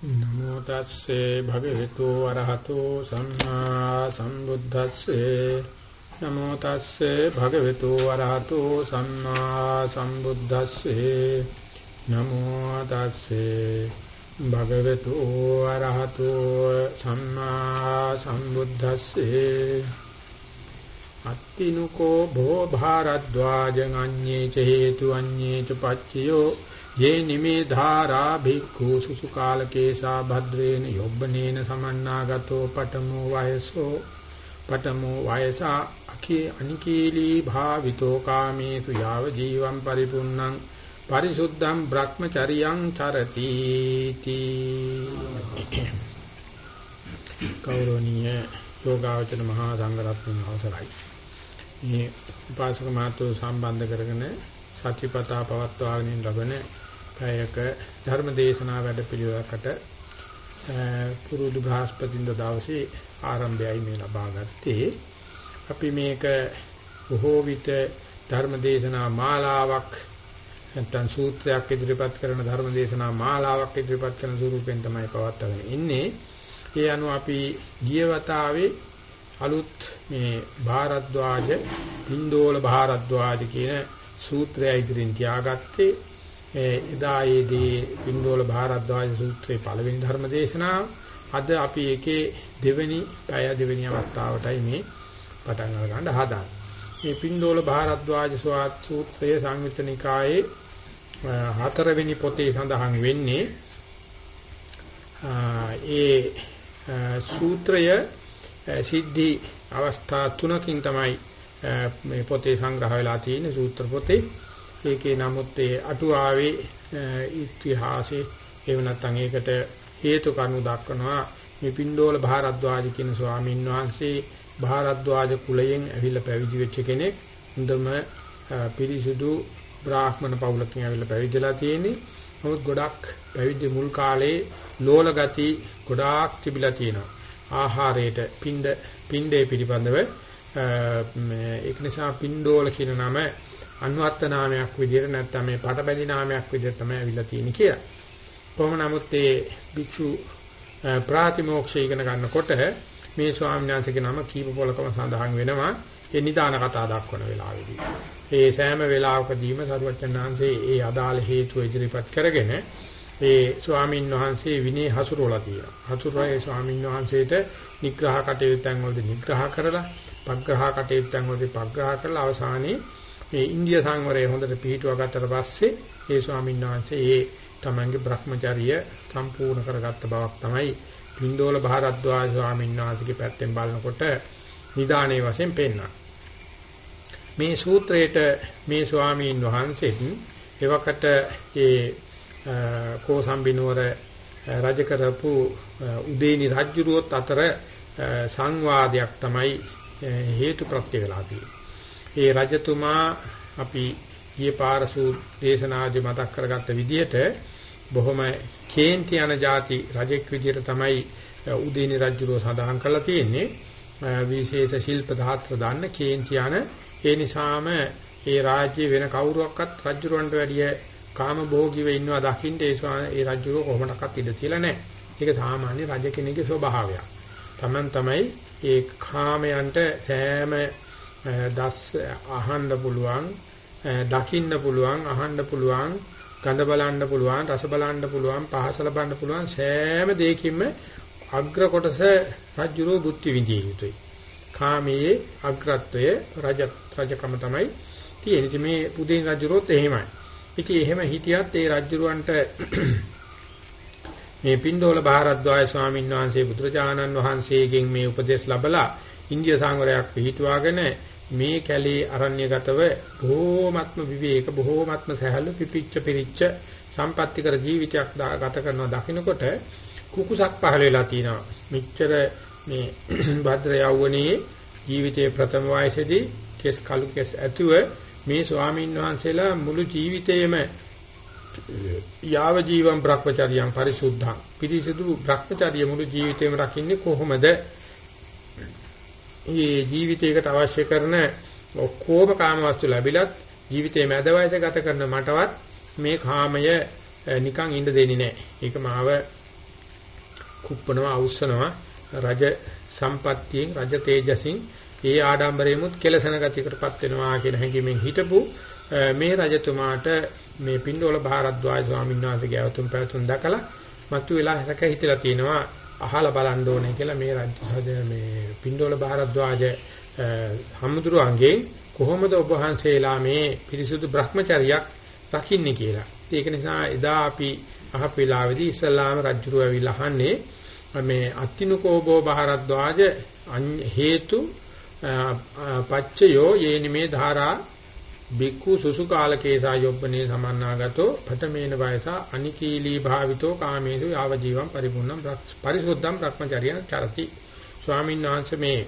නමෝ තස්සේ භගවතු වරහතෝ සම්මා සම්බුද්දස්සේ නමෝ තස්සේ භගවතු වරහතෝ සම්මා සම්බුද්දස්සේ නමෝ තස්සේ භගවතු වරහතෝ සම්මා සම්බුද්දස්සේ අත්තිනුකෝ භෝ භාරද්වාජං අඤ්ඤේ ච හේතු අඤ්ඤේ ච පච්චයෝ। යේ නිමේ ධාරා භික්ඛු සුසුකාලකේසා භද්‍රේන යොබ්බනේන සමන්නාගතෝ පඨමෝ වයසෝ පඨමෝ වයසා අකේ අනිකීලී භාවිතෝ කාමේසු යාව ජීවම් පරිපුන්නං පරිසුද්ධං බ්‍රහ්මචරියං චරති තී. කෞරණීය යෝගාවචන මහා සංඝරත්නයන් අවසරයි. මේ උපාසක මාතෘ සම්බන්ධ කරගෙන සත්‍යපතා පවත්වාගෙන ලබන පැයක ධර්ම දේශනා වැඩ පිළිවෙලකට පුරුදු බ්‍රහස්පතින්ද දවසේ ආරම්භයයි මේ ලබා ගත්තේ. අපි මේක බොහෝ විට ධර්ම දේශනා මාලාවක් නැත්නම් සූත්‍රයක් ඉදිරිපත් කරන ධර්ම දේශනා මාලාවක් ඉදිරිපත් කරන ස්වරූපෙන් තමයි පවත්වාගෙන ඉන්නේ. ඒ අනුව අපි ගිය වතාවේ අලුත් මේ භාරද්වාජ පින්දෝල භාරද්වාජ කියන සූත්‍රය ඉදිරින් තියාගත්තේ එදායේදී පින්ඩෝල භාරද්වාජ සූත්‍රයේ පළවෙනි ධර්ම දේශනාව අද අපි ඒකේ දෙවෙනි පය දෙවෙනි අවස්ථාවටයි මේ පටන් අරගන්න හදාන්නේ. මේ පින්ඩෝල භාරද්වාජ සූත්‍රයේ සංයුත්ත නිකායේ හතරවෙනි පොතේ සඳහන් වෙන්නේ ඒ සූත්‍රය සිද්ධි අවස්ථා තුනකින් තමයි මේ පොතේ සංග්‍රහ වෙලා තියෙන්නේ සූත්‍ර පොතේ ඒකේ නමුත් ඒ අටුවාවේ ඉතිහාසයේ එහෙම නැත්නම් ඒකට හේතු කරුණු දක්වනවා. මේ පින්ඩෝල භාරද්වාජ කියන ස්වාමීන් වහන්සේ භාරද්වාජ කුලයෙන් ඇවිල්ලා පැවිදි වෙච්ච කෙනෙක්. හොඳම පිරිසුදු බ්‍රාහ්මණ පවුලකින් ඇවිල්ලා පැවිදිලා තියෙන්නේ. නමුත් ගොඩක් පැවිදි මුල් කාලේ ලෝල ගති ගොඩාක් තිබිලා තියෙනවා. ආහාරයට පින්ඩ පින්ඩේ පිළිබඳව ඒක නිසා පින්ඩෝල කියන නම අන්වර්ථ නාමයක් විදිහට නැත්නම් මේ පටබැඳි නාමයක් විදිහට තමයි අවිලා තියෙන්නේ කියලා. කොහොම නමුත් ඒ භික්ෂු ප්‍රාතිමෝක්ෂය ඉගෙන ගන්නකොට මේ ස්වාමීන් වහන්සේගේ නම කීප පොලකම සඳහන් වෙනවා ඒ නිදාන කතා දක්වන වෙලාවේදී. ඒ සෑම වෙලාවකදීම සරුවච්චන් වහන්සේ ඒ අදාළ හේතුව ඉදිරිපත් කරගෙන ඒ ස්වාමීන් වහන්සේ විනය හසුරවලා තියෙනවා. හසුරවා ඒ ස්වාමීන් වහන්සේට නිග්‍රහ කටයුත්තන් වලදී නිග්‍රහ කරලා, පග්‍රහ කටයුත්තන් වලදී පග්‍රහ කරලා අවසානයේ මේ ඉන්දිය සංවරය හොඳට පිළිටුවා ගත්තට පස්සේ ඒ ස්වාමීන් වහන්සේ ඒ තමන්ගේ Brahmacharya සම්පූර්ණ කරගත්ත බවක් තමයි පින්දෝල භාරද්වාජ ස්වාමීන් වහන්සේගේ පැත්තෙන් බලනකොට නිදානේ වශයෙන් පෙන්වනවා. මේ සූත්‍රයේට මේ ස්වාමීන් වහන්සේත් එවකට ඒ කෝසම්බිනුවර රජ කරපු උදේනි රජුරුවොත් අතර සංවාදයක් තමයි හේතු ප්‍රත්‍ය වෙලා තියෙන්නේ. ඒ රජතුමා අපි ඊයේ පාරසු දේශනාදී මතක් කරගත්ත විදිහට බොහොම කේන්ති යන જાති රජෙක් විදිහට තමයි උදේනි රජුරෝ සඳහන් කරලා තියෙන්නේ විශේෂ ශිල්ප ධාත්‍ර දාන්න කේන්ති යන ඒ නිසාම ඒ රාජ්‍ය වෙන කවුරුවක්වත් රජුරවන්ට වැඩිය කාම භෝගීව ඉන්නවා දකින්න ඒ ඒ රජුරෝ කොහොමඩක්වත් ඉඩ තියලා නැහැ. ඒක සාමාන්‍ය රජ කෙනෙකුගේ ස්වභාවයක්. Taman තමයි ඒ කාමයන්ට සෑම Eh, දස් eh, අහන්න පුළුවන් eh, දකින්න පුළුවන් අහන්න පුළුවන් ගඳ බලන්න පුළුවන් රස බලන්න පුළුවන් පහස ලබන්න පුළුවන් සෑම දෙයකින්ම අග්‍ර කොටස රජුරෝ බුද්ධි විඳිය යුතුයි. කාමයේ අග්‍රත්වය රජ රජකම තමයි තියෙන්නේ. ඉතින් මේ පුදින් රජුරොත් එහෙමයි. ඉතින් එහෙම හිටියත් ඒ රජුරවන්ට මේ පින්දෝල බාරද්වාය ස්වාමීන් වහන්සේ බුදුරජාණන් වහන්සේගෙන් මේ උපදේශ ලැබලා ඉන්දිය සංවරයක් පිළිහිටුවාගෙන මේ කැලේ අරණ්‍යගතව බොහෝමත්ම විවේක බොහෝමත්ම සහැල්ලු පිපිච්ච පිරිච්ච සම්පත්‍තිකර ජීවිතයක් ගත කරනවා දකින්නකොට කුකුසක් පහළ වෙලා තියෙනවා. මෙච්චර මේ භද්‍ර යවුණේ ජීවිතයේ ප්‍රථම වයසේදී කෙස් කළු කෙස් ඇතුව මේ ස්වාමීන් වහන්සේලා මුළු ජීවිතේම යාව ජීවම් භ්‍රමචර්යයන් පරිසුද්ධං පිරිසිදු භ්‍රමචර්ය මුළු ජීවිතේම රකින්නේ කොහොමද මේ ජීවිතයකට අවශ්‍ය කරන ඔක්කොම කාම වස්තු ලැබිලත් ජීවිතයේ මැද වයස ගත කරන මටවත් මේ කාමය නිකන් ඉඳ දෙන්නේ නැහැ. ඒක මාව කුප්පනවා අවුස්සනවා රජ සම්පත්තියෙන් රජ තේජසින් ඒ ආඩම්බරෙමුත් කෙලසන ගතියකටපත් වෙනවා කියන හැඟීමෙන් හිටපු මේ රජතුමාට මේ පින්ඩෝල භාරද්වාජ ස්වාමීන් වහන්සේගේ අවතුම් පැවතුම් දැකලා මතු වෙලා හැක හිතලා තියෙනවා අහලා බලන්න ඕනේ කියලා මේ රජ මේ පින්ඩෝල භාරද්වාජ හමුදුරුවන්ගේ කොහොමද ඔබ වහන්සේලා මේ පිරිසුදු Brahmacharyaක් රකින්නේ කියලා. ඒක නිසා එදා අපි අහපු වෙලාවේදී ඉස්ලාම රජුරුව ඇවිල්ලා අහන්නේ මේ අත්තිනුකෝබෝ බහරද්වාජ හේතු පච්චයෝ යේනිමේ ධාරා බික්ඛු සුසු කාලකේසා යොබ්බනේ සමන්නාගතෝ පඨමේන වයසා අනිකීලී භාවිතෝ කාමේසු යාව ජීවම් පරිපූර්ණම් පරිසුද්ධම් භ්‍රමචර්යං චරති. ස්වාමීන් වහන්සේ මේ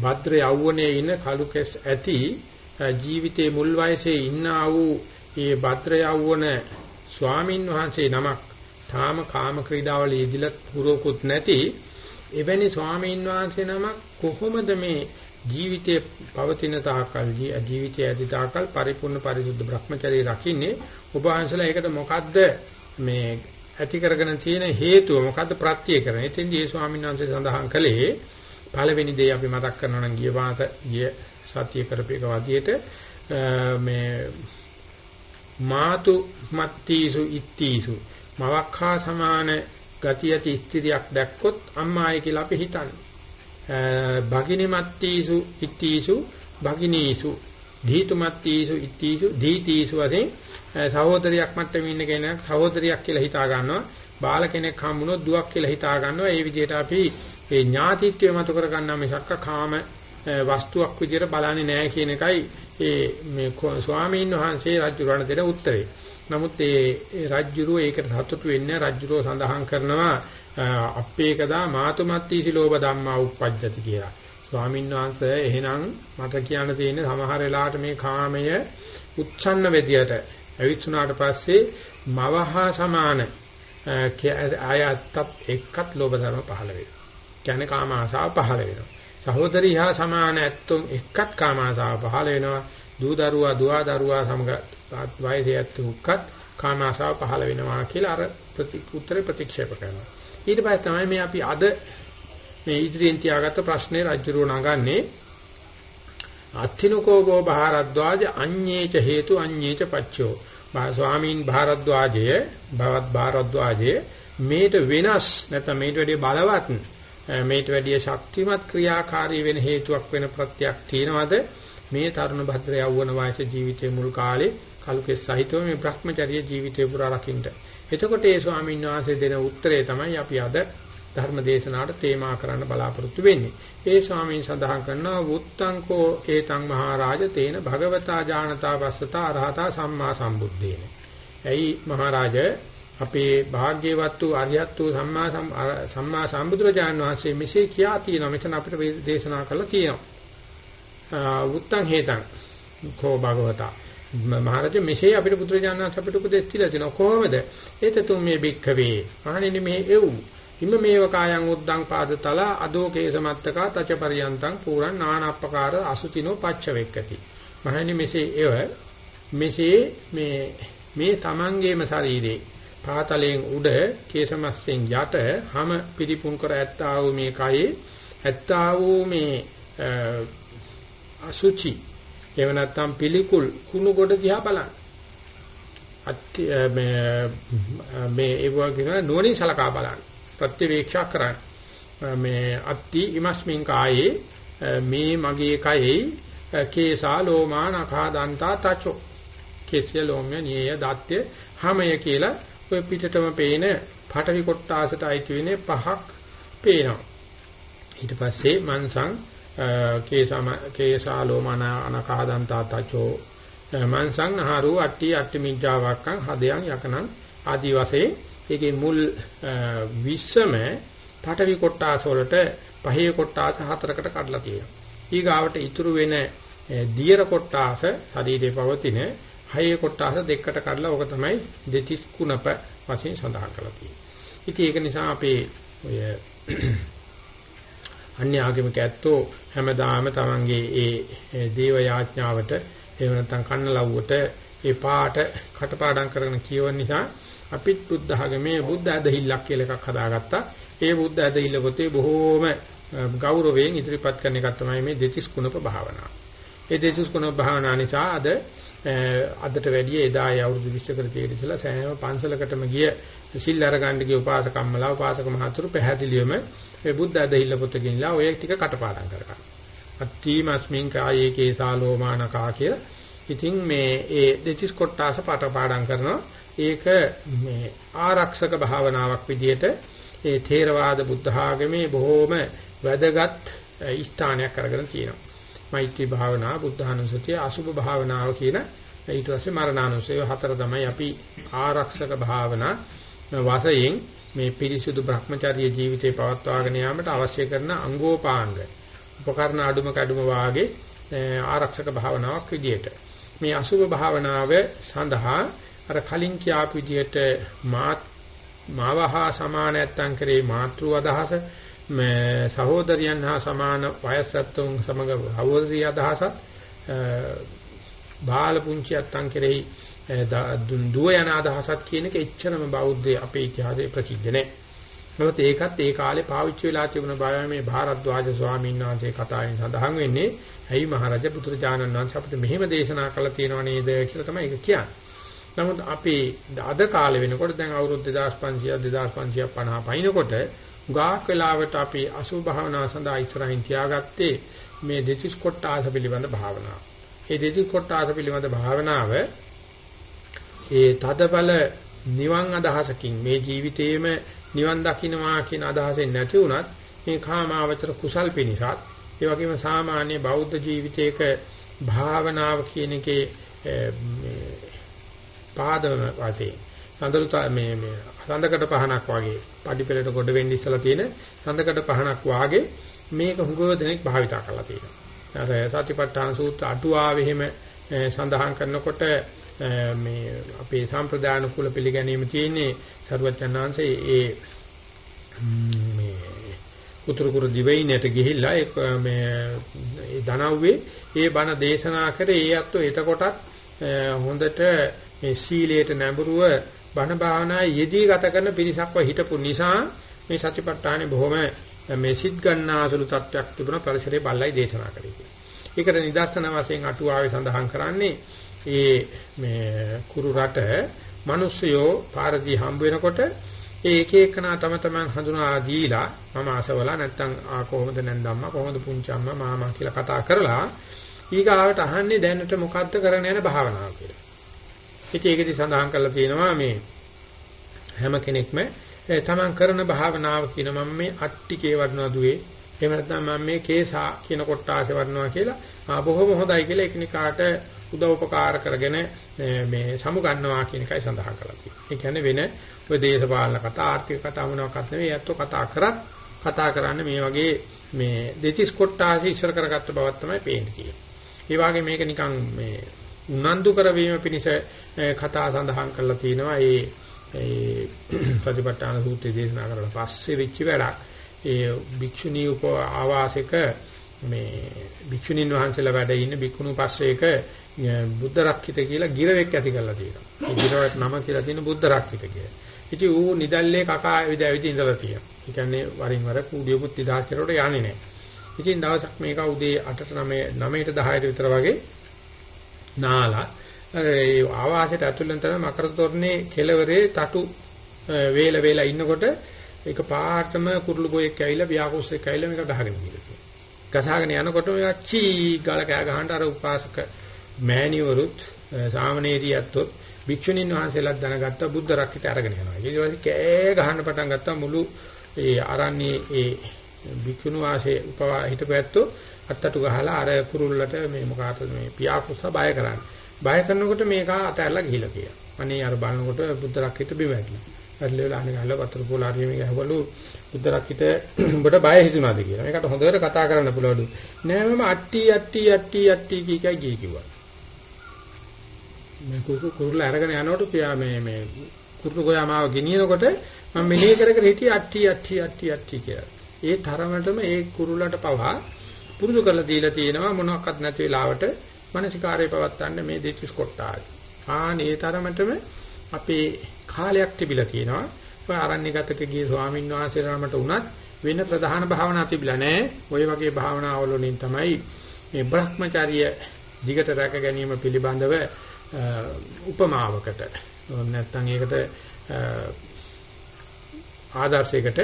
භද්‍ර යෞවනයේ ඉන කලු කෙස් ඇති ජීවිතයේ මුල් වයසේ ඉන්නා වූ මේ භද්‍ර යෞවන ස්වාමින් වහන්සේ නමක් තාම කාම ක්‍රීඩාවල යෙදිලා පුරෝකුත් නැති එවැනි ස්වාමීන් වහන්සේ නමක් කොහොමද මේ ජීවිතයේ පවතින තාකල් ජීවිතයේ ඇති තාකල් පරිපූර්ණ පරිසුද්ධ Brahmacharya රකින්නේ ඔබ වහන්සේලා ඒකට මොකද්ද මේ ඇති කරගෙන තියෙන හේතුව? මොකද්ද ප්‍රත්‍ය කරන්නේ? එතෙන්දී ඒ ස්වාමීන් වහන්සේ සඳහන් කළේ පළවෙනි දේ අපි මතක් කරනවා නම් ගිය වාත ගිය සතිය කරපේක වදියේට මේ මාතු මත්තීසු ඉත්තීසු. මවක්ඛා සමාන ගති ඇති ස්ත්‍රියක් දැක්කොත් අම්මායි කියලා අපි හිතන්නේ. භගිනි මත්තීසු ඉත්තීසු භගිනීසු ධීතු මත්තීසු ඉත්තීසු ධීතීසු වශයෙන් සහෝදරියක් මට්ටමේ ඉන්න කෙනෙක් සහෝදරියක් කියලා හිතා ගන්නවා. බාල කෙනෙක් හම්බුනොත් දුවක් කියලා හිතා ගන්නවා. ඒ විදිහට අපි ඒ ඥාතිත්වය මතු කර ගන්නා මිසක්ක කාම වස්තුවක් විදිහට බලන්නේ නැහැ කියන එකයි ඒ මේ ස්වාමීන් වහන්සේ රජුරණ දෙන උත්තරේ. නමුත් ඒ රජුරෝ ඒකට සතුටු වෙන්නේ රජුරෝ සඳහන් කරනවා අපේකදා මාතුමත්ති සිලෝබ ධම්මා උප්පජ්ජති කියලා. ස්වාමීන් වහන්සේ එහෙනම් මට කියන්න තියෙන්නේ සමහර වෙලාවට මේ කාමය උච්ඡන්න වෙදියට ඇවිස්සුනාට පස්සේ මවහා සමාන ආයත්තත් එක්කත් ලෝභ ධර්ම පහළ වෙනවා. කියන්නේ කාම ආසාව පහළ වෙනවා. සහෝදරී හා සමාන ඇත්තොන් එක්කත් කාම ආසාව පහළ වෙනවා. දූ දරුවා දුවා දරුවා සමග වයසේ ඇත්තොක්කත් කාම ආසාව පහළ වෙනවා කියලා අර උත්තරේ ප්‍රතික්ෂේප කරනවා. ඊට පස්සේ තමයි මේ අපි අද මේ ඉදිරියෙන් තියාගත්ත ප්‍රශ්නේ රජුරෝ නගන්නේ. අත්තිනකෝගෝ භාරද්වාජ අඤ්ඤේච හේතු අඤ්ඤේච පච්චෝ. ස්වාමීන් භාරද්වාජය භවත් භාරද්වාජය මේට වෙනස් නැත්නම් මේට වැඩිය බලවත් මේට වැඩිය ශක්තිමත් ක්‍රියාකාරී වෙන හේතුවක් වෙන ප්‍රත්‍යක් තියනවාද? මේ තරුණ භද්‍ර යවවන වාස ජීවිතයේ මුල් කාලේ කලුකෙස් සහිතව මේ Brahmacharya ජීවිතය පුරා රකින්න. එතකොට ඒ ස්වාමීන් වහන්සේ දෙන උත්තරේ තමයි අපි අද ධර්ම දේශනාවට තේමා කරන්න බලාපොරොත්තු වෙන්නේ. ඒ ස්වාමීන් සඳහන් කරනවා වුත්තංකෝ ඒතං මහරජ තේන භගවතා ජානතා වස්සතා අරහතා සම්මා සම්බුද්දේන. ඇයි මහරජා අපේ භාග්‍යවත් වූ අරියත් වූ සම්මා සම්මා සම්බුදුරජාන් වහන්සේ මෙසේ කියා තියෙනවා මෙතන අපිට දේශනා කරලා තියෙනවා. උත්තං හේතං කෝ භගවතා මහරජ මෙසේ අපිට බුදුරජාණන් වහන්සේ අපිට උපදෙස් දීලා තිනවා කොහොමද? ඒත තුම් මේ බික්ඛවේ. අහන්නේ මේ එව්. හිම මේව කායං උද්දං පාදතල අදෝ කේසමත්තකා තච පරියන්තං පුරන් නානප්පකාර අසුතිනෝ පච්ච වෙක්කති. මහණනි මෙසේ එව මෙසේ මේ මේ තමන්ගේම ශරීරේ පාතලයෙන් උඩ කේසමස්සෙන් යට හැම පිරිපුන් කර ඇත්තා වූ මේ කයේ ඇත්තා වූ මේ අසුචි එහෙම නැත්නම් පිළිකුල් කුණු කොට දිහා බලන්න. අත්‍ය මේ මේ ඒ වගේ නුවණින් සලකා බලන්න. ප්‍රතිවේක්ෂා කරන්න. මේ අත්ති ඉමස්මින් කායේ මේ මගේ කයෙහි කේසා ලෝමා නඛා දන්තා තචෝ කෙස්ය ලෝම්‍ය නිය දත්‍ය හැමය කියලා ඔය පිටටම පේන පටවි කොටාසට අයිති වෙන්නේ පහක් පේනවා. ඊට පස්සේ මන්සං කේසම කේසාලෝමන අනකාදන්තා තචෝ මන්සං නහරු අට්ටි අට්ටි මිජ්ජාවක්කං හදයන් යකනං ආදි වශයෙන් ඒකේ මුල් විශ්සම පටවි කොටාස වලට පහේ කොටාස හතරකට කඩලා තියෙනවා. ඊගාවට ඉතුරු වෙන දියර කොටාස ශරීරේ පවතින හයේ කොටස දෙකකට කඩලා ඕක තමයි දෙතිස් කුණප වශයෙන් සඳහන් කරලා තියෙන්නේ. ඉතින් ඒක නිසා අපේ ඔය අන්‍ය ආගමික ඇත්තෝ හැමදාම තමන්ගේ ඒ දේව යාඥාවට එහෙම නැත්නම් කන්න ලව්වට ඒ පාට කටපාඩම් කරගෙන කියවන නිසා අපිත් බුද්ධ ආගමේ බුද්ධ ඇදහිල්ලක් කියලා එකක් හදාගත්තා. ඒ බුද්ධ ඇදහිල්ල පොතේ බොහෝම ගෞරවයෙන් ඉදිරිපත් කරන එකක් තමයි මේ දෙතිස් කුණප භාවනාව. ඒ දෙතිස් කුණප භාවනාව නිසා අද අදට වැඩිය එදා ඒ අවුරුදු 20 කට තියෙන ඉතලා සෑම පන්සලකටම ගිය සිල් අරගන්න ගිය උපාසකම්මලා උපාසක මහතුරු පැහැදිලිවම මේ බුද්ධ ඇදහිල්ල පොත ගෙනලා ඔය ටික කටපාඩම් කරගන්න. අත්තිමස්මින් කායේ කේසාලෝමානකා කිය. ඉතින් මේ ඒ දෙතිස් කොටාස පාඩම් කරනවා. ඒක මේ ආරක්ෂක භාවනාවක් විදිහට ඒ ථේරවාද බුද්ධ ආගමේ බොහෝම වැදගත් ස්ථානයක් අරගෙන තියෙනවා. මෛත්‍රී භාවනාව, බුද්ධානුස්සතිය, අසුභ භාවනාව කියන ඊට පස්සේ මරණානුස්සය හතර තමයි අපි ආරක්ෂක භාවනා වශයෙන් මේ පිරිසුදු Brahmacharya ජීවිතේ පවත්වාගෙන යාමට අවශ්‍ය කරන අංගෝපාංග උපකරණ අඩුම කඩුම වාගේ ආරක්ෂක භාවනාවක් විදියට. මේ අසුභ භාවනාව සඳහා අර කලින් කියාපු විදියට මාත් මාවහා සමාන නැත්තම් කරේ මාතෘ අදහස සහෝදරියන් හා සමාන වයසත්තුන් සමග සහෝදරිය අදහසත් බාල පුංචියත්තන් කෙරෙහි දුව යන අදහසක් කියන එක එච්චරම බෞද්ධ අපේ ඉතිහාසයේ ප්‍රසිද්ධ නැහැ. නමුත් ඒකත් ඒ කාලේ පාවිච්චි වෙලා තිබුණ බව මේ භාරද්වාජ ස්වාමීන් වහන්සේ කතාවෙන් සඳහන් වෙන්නේ. ඇයි මහරජ පුත්‍රජානන් වහන්සේ අපිට මෙහෙම දේශනා කළා තියෙනව නේද කියලා තමයි ඒක කියන්නේ. නමුත් අපි අද කාලේ වෙනකොට දැන් අවුරුදු 2500 2550 පයින්නකොට ගාක් වෙලාවට අපි අසුභ භාවනාව සඳහා ඉස්සරහින් තියාගත්තේ මේ දෙතිස් කොටාස පිළිබඳ භාවනාව. මේ දෙතිස් කොටාස පිළිබඳ භාවනාව ඒ තදබල නිවන් අදහසකින් මේ ජීවිතේම නිවන් දකින්නවා කියන අදහසෙන් නැති වුණත් මේ කාමාවචර කුසල් පිණිසත් ඒ වගේම සාමාන්‍ය බෞද්ධ ජීවිතයක භාවනාව කියන එකේ පාදම වශයෙන් සඳලුත මේ මේ සඳකඩ පහනක් වගේ පඩිපෙළට කොට වෙන්න ඉස්සලා තියෙන සඳකඩ පහනක් වාගේ මේක හුඟව දෙනෙක් භාවිතා කරලා තියෙනවා. අර සතිපට්ඨාන සූත්‍ර අටුවාවෙ හිම සඳහන් කරනකොට මේ අපේ සම්ප්‍රදාන කුල පිළිගැනීම තියෙන්නේ සරුවචනාංශයේ ඒ මේ උතුරු කුරු දිවයිනට ගිහිල්ලා ඒ මේ ධනව්වේ ඒ බණ දේශනා කරේ ඒ අත්ෝ එතකොටත් හොඳට මේ සීලයට නැඹුරුව බණ භාවනා යෙදී ගත කරන පිරිසක්ව හිටපු නිසා මේ සතිපට්ඨානෙ බොහොම මේ සිත් ගන්නාසුළු තත්ත්වයක් තිබුණ පරිසරයේ බල්ලයි දේශනා කරේ. ඒකට නිදර්ශන වශයෙන් අටුවාවේ සඳහන් කරන්නේ ඒ මේ කුරු රට මිනිස්සයෝ පාරදී හම්බ වෙනකොට ඒ එක එකනා තම තමන් හඳුනා දීලා මම අසවලා නැත්තම් ආ කොහොමද නැන්දම්මා කොහොමද පුංචම්මා මාමා කියලා කතා කරලා ඊගාවට අහන්නේ දැනට මොකද්ද කරන්න යන භාවනාව කියලා. ඉතින් ඒකෙදි සඳහන් කරලා තියෙනවා මේ හැම කෙනෙක්ම තමන් කරන භාවනාව කියන මම මේ අට්ටිකේ වඩනවා දුවේ එහෙම නැත්නම් මම මේ කේසා කියන කොටාසේ වඩනවා කියලා ආ බොහොම හොඳයි කියලා එකිනෙකාට උදව් උපකාර කරගෙන මේ සමු ගන්නවා කියන එකයි සඳහන් කරලා තියෙන්නේ. ඒ කියන්නේ වෙන ඔය දේශපාලන කතා ආර්ථික කතා මොනවාක්වත් නෙවෙයි අතෝ කතා කරත් කතා කරන්නේ මේ වගේ මේ දෙතිස් කොටාසේ ඉස්සර කරගත්ත බවක් තමයි පේන්නේ. ඒ වගේ මේක නිකන් මේ උනන්දු කරවීම පිණිස කතා සඳහන් කරලා තිනවා ඒ ඒ ප්‍රතිපත්තාන සූත්‍රය දේශනා කරලා පස්සේ වෙච්ච වැඩක් ඒ භික්ෂුණී උප ආවාසික මේ භික්ෂුණීන් වහන්සේලා වැඩ ඉන්න භික්ෂුණු පස්සේක බුද්ධ රක්කිත කියලා ගිරවෙක් ඇති කරලා තියෙනවා. ඒ ගිරවට නම කියලා තියෙන බුද්ධ රක්කිත කියලා. ඉතින් ඌ නිදල්ලේ කකා ඇවිද ඇවිද ඉඳලා තියෙනවා. ඒ කියන්නේ වරින් වර කුඩියකුත් 2000 කට යන්නේ නැහැ. ඉතින් දවසක් මේක උදේ 8ට 9 9ට 10ට විතර වගේ නාලා ඒ ආවාසයට ඇතුළෙන් තමයි මකර තොරණේ කෙළවරේ තටු වේල වේලා ඉන්නකොට ඒක පාටම කුරුළු බොයෙක් ඇවිල්ලා ව්‍යාකුස්සෙක් ඇවිල්ලා මේක ගහගෙන ගිහලා ගසාගෙන යනකොට මේක චී ගාල කෑ ගහනට අර උපාසක මෑණිවරුත් සාමණේරියත්ොත් භික්ෂුණීන් වහන්සේලාත් දැනගත්ත බුද්ධ රක්කිත අරගෙන යනවා. ඊට පස්සේ කෑ ගහන්න පටන් ගත්තා මුළු ඒ අරන්නේ ඒ භික්ෂුණු වාසේ උපවා හිටපැත්තෝ අත්තටු ගහලා අර කුරුල්ලට මේ මොකಾದ මේ පියාකුස්ස බය කරන්නේ. බය කරනකොට මේක අතහැරලා ගිහිලා කියලා. අනේ අර බලනකොට බුද්ධ රක්කිත බිම වැටිලා. වැටලෙලා අනේ ගහලා වතුර පොලාරිය මේක ඇහවලු බුද්ධ රක්කිත උඹට බය හිතුණාද කියලා. මේකට හොඳට කතා කරන්න පුළුවන්ලු. නෑ මම අට්ටි අට්ටි අට්ටි අට්ටි කීකයි ගියේ කිව්වා. මේ කුරුල්ල අරගෙන යනකොට පියා මේ මේ කුරුළු ගෝයාමාව ගෙනියනකොට මම මෙනෙහි කර කර හිටියේ අට්ටි අට්ටි අට්ටි අට්ටි කියලා. ඒ තරමටම ඒ කුරුල්ලට පවා පුරුදු කරලා දීලා තියෙනවා මොනවත් නැති වෙලාවට මානසිකාරය පවත්තන්න මේ දෙතිස් කොටායි. ආනේ තරමටම අපේ කාලයක් තිබිලා තියෙනවා. ඔය ආරණ්‍යගතක ගිය ස්වාමීන් වහන්සේලාමට උනත් වෙන ප්‍රධාන භාවනා තිබිලා නැහැ. ওই වගේ භාවනාවල වලින් තමයි මේ Brahmacharya දිගට රැක ගැනීම පිළිබඳව උපමාවකට නැත්නම් ඒකට ආදර්ශයකට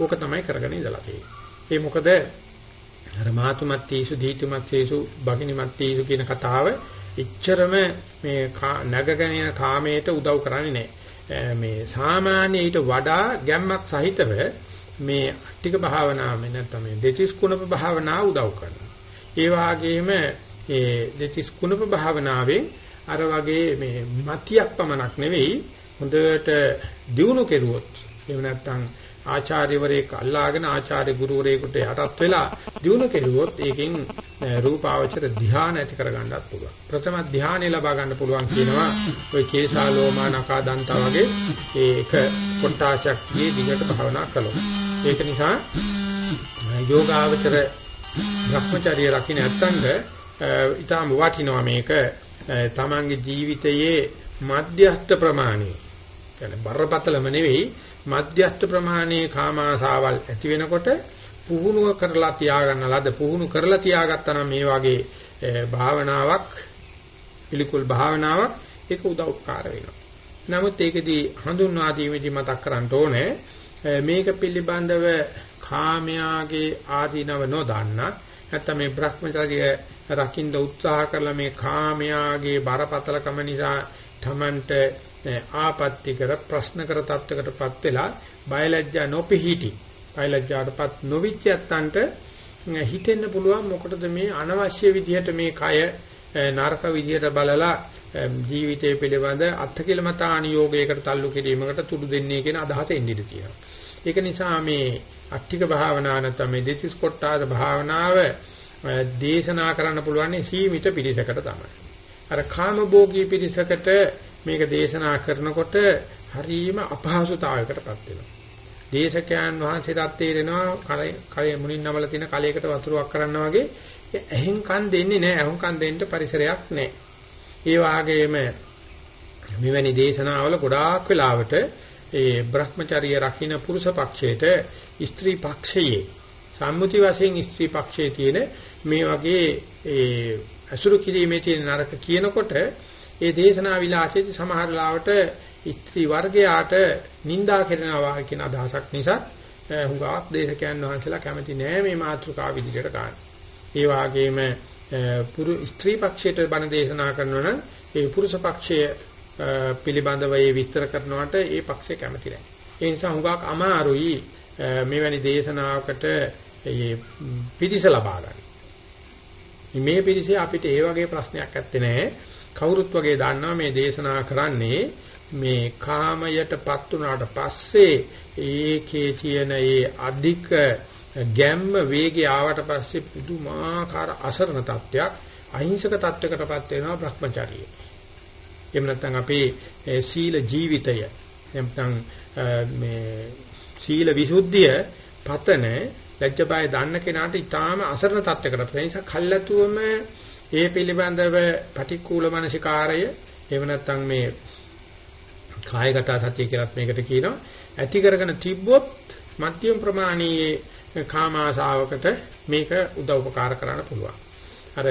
ඕක තමයි කරගෙන ඉඳලා තියෙන්නේ. ඒ මොකද අර මාතුමත්තිසු දීතුමත්තිසු භගිනිමත්තිසු කියන කතාව එච්චරම මේ නැගගෙන යන කාමයට උදව් කරන්නේ නැහැ. මේ සාමාන්‍ය ඊට වඩා ගැම්මක් සහිතව මේ අට්ටික භාවනාව නැත්නම් මේ දෙතිස් කුණප භාවනාව උදව් කරනවා. ඒ වගේම ඒ දෙතිස් කුණප භාවනාවෙන් අර වගේ මේ මතියක් පමණක් නෙවෙයි හොඳට දියුණු කෙරුවොත් එහෙම නැත්නම් ආචාර්යවරයෙක් අල්ලාගෙන ආචාර්ය ගුරුවරයෙකුට යටත් වෙලා දිනු කෙරුවොත් ඒකෙන් රූපාවචර ධ්‍යාන ඇති කරගන්නත් පුළුවන්. ප්‍රථම ධ්‍යානෙ ලබා ගන්න පුළුවන් කියනවා ඔය කේසාලෝමා නකා දන්තා වගේ ඒක කොටාචක් දී දිගට භාවනා කළොත්. ඒක නිසා යෝගාවචර භ්‍රමචර්ය රකින්න නැත්තඳ ඊටම වටිනවා මේක තමන්ගේ ජීවිතයේ මධ්‍යස්ථ ප්‍රමාණය. කියන්නේ බරපතලම නෙවෙයි මධ්‍යස්ථ ප්‍රමාණයේ කාමාසාවල් ඇති වෙනකොට පුහුණුව කරලා තියාගන්න ලද පුහුණු කරලා තියාගත්තා නම් මේ වගේ භාවනාවක් පිළිකුල් භාවනාවක් ඒක උදව්කාර වෙනවා. නමුත් ඒකදී හඳුන්වා දීමේදී මතක් කරන්න ඕනේ මේක පිළිබඳව කාමයාගේ ආධිනව නොදන්න නැත්නම් මේ Brahmacharya රකින්න උත්සාහ කරලා මේ කාමයාගේ බරපතලකම නිසා Tamanට ආපත්‍ති කර ප්‍රශ්න කර තත්වයකටපත් වෙලා බයලජ්ජා නොපිහිටි බයලජ්ජාටපත් නොවිච්ච යත්තන්ට හිතෙන්න පුළුවන් මොකටද මේ අනවශ්‍ය විදිහට මේ කය නරක විදිහට බලලා ජීවිතය පිළිබඳ අත්කිලමතාණි යෝගයකට තල්ලු කිරීමකට තුඩු දෙන්නේ කියන අදහස එන්නේ තියෙනවා. ඒක නිසා මේ අට්ටික භාවනාව නැත්නම් මේ දෙතිස් කොටාද භාවනාව දේශනා කරන්න පුළුවන් සීමිත පිළිසකට තමයි. අර කාමභෝගී පිළිසකට මේක දේශනා කරනකොට හරීම අපහසුතාවයකටපත් වෙනවා. දේශකයන් වහන්සේට තේරෙනවා කලේ මුණින් නමල තියෙන කලයකට වතුරක් කරන්න වගේ ඇහෙන් කන් දෙන්නේ නැහැ. අහුන් කන් දෙන්න පරිසරයක් නැහැ. ඒ වාගේම මෙවැනි දේශනාවල ගොඩාක් වෙලාවට ඒ Brahmacharya රකින්න පුරුෂ පක්ෂයට ස්ත්‍රී පක්ෂයේ සම්මුති වශයෙන් ස්ත්‍රී පක්ෂයේ තියෙන මේ වගේ ඒ අසුරු කිරීමේ තියෙන නරක කියනකොට ඒ දේශනා විලාසයේදී සමහර ලාවට ස්ත්‍රී වර්ගයාට නිඳා කරනවා කියන අදහසක් නිසා හුඟක් දේශකයන් වහන්සේලා කැමති නෑ මේ මාතෘකාව විදිහට ගන්න. ඒ වගේම පුරු ස්ත්‍රී පක්ෂයට බණ දේශනා කරනවා නම් ඒ පුරුෂ පක්ෂය පිළිබඳව ඒ විස්තර කරනවට ඒ පක්ෂය කැමති නෑ. ඒ නිසා හුඟක් අමාරුයි මෙවැනි දේශනාවකට මේ පිටිස ලබා ගන්න. මේ පිටිසේ අපිට ඒ වගේ ප්‍රශ්නයක් ඇත්තේ නැහැ. කවුරුත් වගේ දන්නවා මේ දේශනා කරන්නේ මේ කාමයටපත් උනාට පස්සේ ඒකේ තියෙන ඒ අධික ගැම්ම වේගය ආවට පස්සේ පුදුමාකාර අසරණ තත්ත්වයක් අහිංසක තත්ත්වයකටපත් වෙනවා Brahmacharya. එහෙම නැත්නම් අපේ සීල ජීවිතය නැත්නම් මේ සීල විසුද්ධිය පතන ලැජ්ජබය දන්න කෙනාට ඊටාම අසරණ තත්ත්වයකට ඒ නිසා කල්ැතුවම ඒ පිළිබඳව පටික්කුල මනසිකාරය එහෙම නැත්නම් මේ කායගත සතිය කියලාත් මේකට කියනවා ඇති කරගෙන තිබ්බොත් මධ්‍යම ප්‍රමාණයේ කාමාශාවකට මේක උදව්පකාර කරන්න පුළුවන්. අර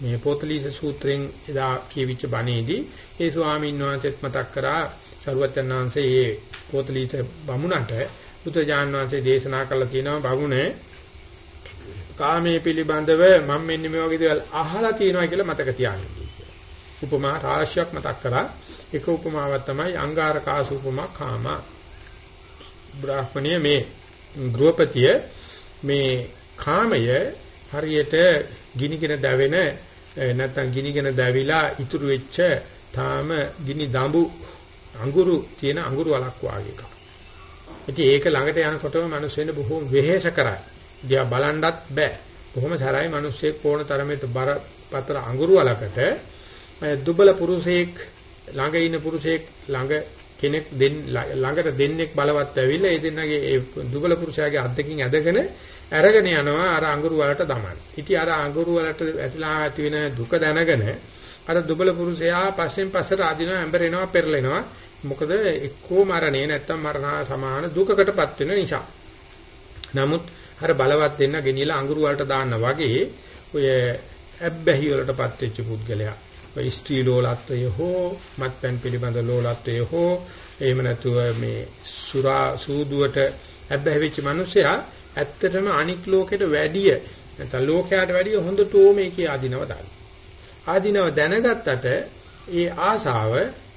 මේ පොතලීස සූත්‍රයෙන් එදා කියවිච්ච බණේදී ඒ ස්වාමීන් වහන්සේත් මතක් කරා සරුවචන් වහන්සේ මේ පොතලීස බමුණට බුදුජාන් වහන්සේ දේශනා කළා තියෙනවා බමුණේ කාමයේ පිළිබඳව මම මෙන්න මේ වගේ දේවල් අහලා තියෙනවා කියලා මතක තියාගන්න. උපමා රාශියක් මතක් කරා. එක උපමාවක් තමයි අංගාරකාසු උපමා කාම. බ්‍රාහ්මණය මේ ගෘහපතිය මේ කාමය හරියට ගිනිගෙන දැවෙන නැත්නම් ගිනිගෙන දැවිලා ඉතුරු වෙච්ච තාම ගිනි දඹු අඟුරු තියෙන අඟුරු වලක් වාගේ එකක්. ඉතින් ඒක ළඟට යනකොටම මිනිස්සුෙන් බොහෝ වෙහෙස කරයි. දිහා බලන්නත් බෑ. කොහොම තරයි මිනිස්සෙක් පොණ තරමේ බර පතර අඟුරු වලකට දුබල පුරුෂයෙක් ළඟ ඉන්න පුරුෂයෙක් ළඟ කෙනෙක් ළඟට දෙන්නෙක් බලවත් ඇවිල්ලා ඒ දෙන්නගේ ඒ දුබල පුරුෂයාගේ අද්දකින් ඇදගෙන අරගෙන යනවා අර අඟුරු වලට දමන්න. ඉතින් අර අඟුරු වලට ඇතිලා ඇති වෙන දුක දැනගෙන අර දුබල පුරුෂයා පස්සෙන් පස්සට අදිනවා ඇඹරෙනවා පෙරලෙනවා. මොකද එක්කෝ මරණේ නැත්තම් මරණා සමාන දුකකටපත් වෙන නිසා. නමුත් අර බලවත් දෙන්න ගෙනියලා අඟුරු වලට දාන්න වගේ ඔය ඇබ්බැහි වලටපත් වෙච්ච පුද්ගලයා ඔය ස්ත්‍රී ලෝලත්වය හෝ මත්පැන් පිළිබඳ ලෝලත්වය හෝ එහෙම නැතුව මේ සුරා සූදුවට ඇබ්බැහි වෙච්ච මිනිසයා ඇත්තටම අනික් ලෝකෙට වැඩිය නැත්නම් ලෝකයට වැඩිය හොඳටෝ මේකේ ආධිනව දාන. ආධිනව දැනගත්තට ඒ ආසාව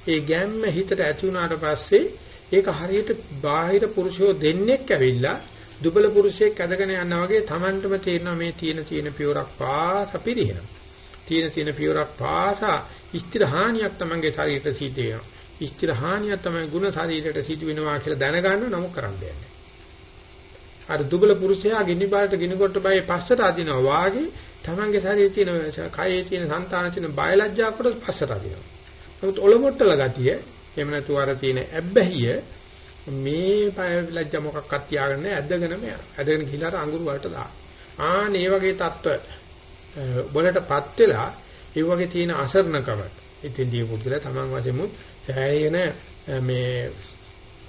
ඒ ගැම්ම හිතට ඇති වුණාට පස්සේ ඒක හරියට බාහිර පුරුෂයෝ දෙන්නෙක් ඇවිල්ලා දුබල පුරුෂයෙක් ඇදගෙන යනවා වගේ Tamanටම තේරෙනවා මේ තියෙන තියෙන පියවරක් පාසා පිරිහෙනවා. තියෙන තියෙන පියවරක් පාසා ස්ථිර හානියක් Tamanගේ ශරීරයට සිද්ධ වෙනවා. ස්ථිර හානිය තමයි ಗುಣ ශරීරයට සිද්ධ වෙනවා කියලා දැනගන්න නම් කරන්න දෙන්නේ. අර දුබල පුරුෂයා ගිනි බාලට ගිනි කොට බයි පස්සට අදිනවා වාගේ Tamanගේ ශරීරයේ තියෙන කයේ තියෙන సంతාන තියෙන බයලජ්ජා කොට පස්සට අදිනවා. නමුත් ඔලොමොට්ටල ගතිය එහෙම නැතු අර තියෙන ඇබ්බැහිය මේ ලැජ්ජ මොකක්වත් තියාගෙන නැහැ ඇදගෙනම යන. ඇදගෙන ගිහලා අර අඟුරු වලට දාන. ආන් මේ වගේ தত্ত্ব වලටපත් වෙලා ඒ වගේ තියෙන අසරණකම ඉතින්දී පුදුලා තමන් වශයෙන්ම සෑයෙන මේ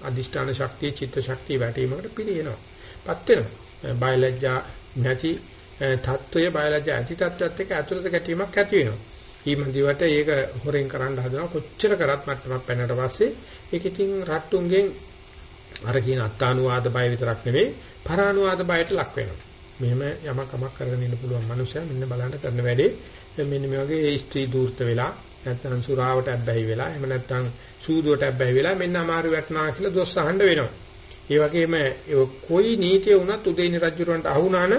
අදිෂ්ඨාන ශක්තිය චිත්ත ශක්තිය වැටීමකට පිරිනවනවා. පත් වෙනවා. බයලජ්ජා නැති தত্ত্বය බයලජ්ජා ඇති தত্ত্বයත් එක්ක ඇතුළත ගැටීමක් ඇති වෙනවා. ඊමන්දිවට ඒක හොරෙන් කරන්න හදනවා කොච්චර කරත් මට්ටමක් පැනනට පස්සේ ඒක ඉතින් රට්ටුන්ගෙන් අර කියන අත්තානුවාද බය විතරක් නෙවෙයි පරානුවාද බයට ලක් වෙනවා. මෙහෙම යමක් කමක් කරගෙන ඉන්න පුළුවන් මනුස්සයා මෙන්න බලන්න කරන වැඩේ මෙන්න මේ වගේ ස්ත්‍රී දූර්ත වෙලා නැත්නම් සුරාවට ඇබ්බැහි වෙලා එහෙම නැත්නම් සූදුවට ඇබ්බැහි වෙලා මෙන්න අමාරු වැටෙනවා කියලා දොස් අහන්න වෙනවා. ඒ වගේම කොයි නීතිය වුණත් උදේනි රජුරවන්ට අහුණාන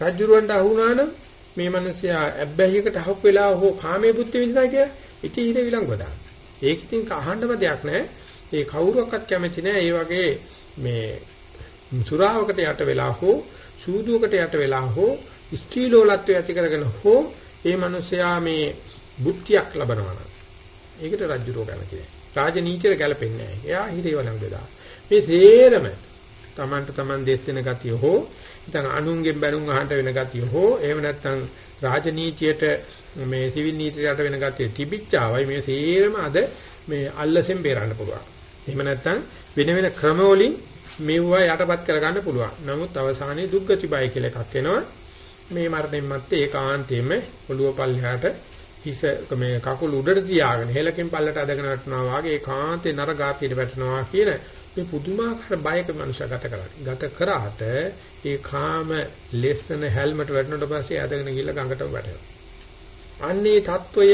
රජුරවන්ට අහුණාන මේ මිනිස්සයා ඇබ්බැහියකට අහුක් වෙලා හෝ කාමයේ බුද්ධ විඳලා කියලා ඉතින් හිර විලංගු දාන. ඒක ඉතින් අහන්නම දෙයක් නැහැ. ඒ කවුරක්වත් කැමති නැහැ ඒ වගේ මේ සුරාවකට යට වෙලා හෝ සූදුවකට යට වෙලා හෝ ස්ත්‍රීලෝලත්වය ඇති කරගෙන හෝ ඒ මිනිසයා මේ බුද්ධියක් ලබනවා නම් ඒකට රජ්ජුරෝ කැමති නැහැ. රාජනීතියට ගැලපෙන්නේ නැහැ. එයා හිරේවලම් දෙදා. මේ තේරම Tamanට Taman දෙස් වෙන ගතිය හෝ නැත්නම් අනුන්ගෙන් බැනුම් අහන්න වෙන ගතිය හෝ එහෙම නැත්නම් රාජනීතියට මේ සිවිල් නීතියට වෙන ගතිය තිබිච්චාවයි මේ තේරම අද මේ අල්ලසෙන් බේරන්න පුළුවන්. එහෙම නැත්නම් වෙන වෙන ක්‍රම වලින් මෙවුවා යටපත් කරගන්න පුළුවන්. නමුත් අවසානයේ දුක්ගති බය කියලා එකක් එනවා. මේ මරණයෙන් මත්තේ ඒකාන්තයෙන්ම ඔළුව පල්ලෙහාට හිස මේ කකුල උඩට තියාගෙන හෙලකින් පල්ලට අදගෙන වටනවා වගේ ඒකාන්තේ නරගාපියට වැටෙනවා කියන මේ පුදුමාකාර බයක මනුෂ්‍ය ගත කරන්නේ. ගත කරාට ඒ කාම ලෙස්සන හැල්මට වැටෙනට පස්සේ අදගෙන ගිහලා ගඟට වැටෙනවා. අන්නේ తত্ত্বය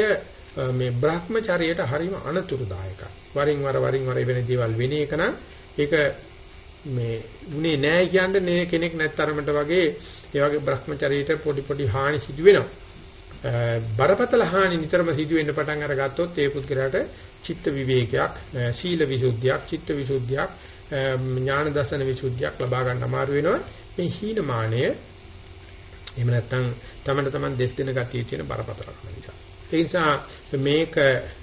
මේ Brahmacharyaට හරිම අනතුරුදායකයි. වරින් වර වරින් වර වෙන දේවල් වෙන එක නම් ඒක මේ උනේ නෑ කියන්නේ නේ කෙනෙක් නැත්තරමට වගේ ඒ වගේ Brahmacharyaට පොඩි පොඩි හානි සිදු වෙනවා. බරපතල හානි නිතරම සිදු වෙන්න පටන් අරගත්තොත් ඒ පුද්ගලයාට චිත්ත විවේකයක්, සීල විසුද්ධියක්, චිත්ත විසුද්ධියක්, ඥාන දර්ශන විසුද්ධියක් ලබා ගන්න අමාරු වෙනවා. මේ හීනමානය එහෙම නැත්නම් තමන්න තමන් දෙස් දෙන ගතිය කියන බරපතලකම නිසා. ඒ නිසා මේක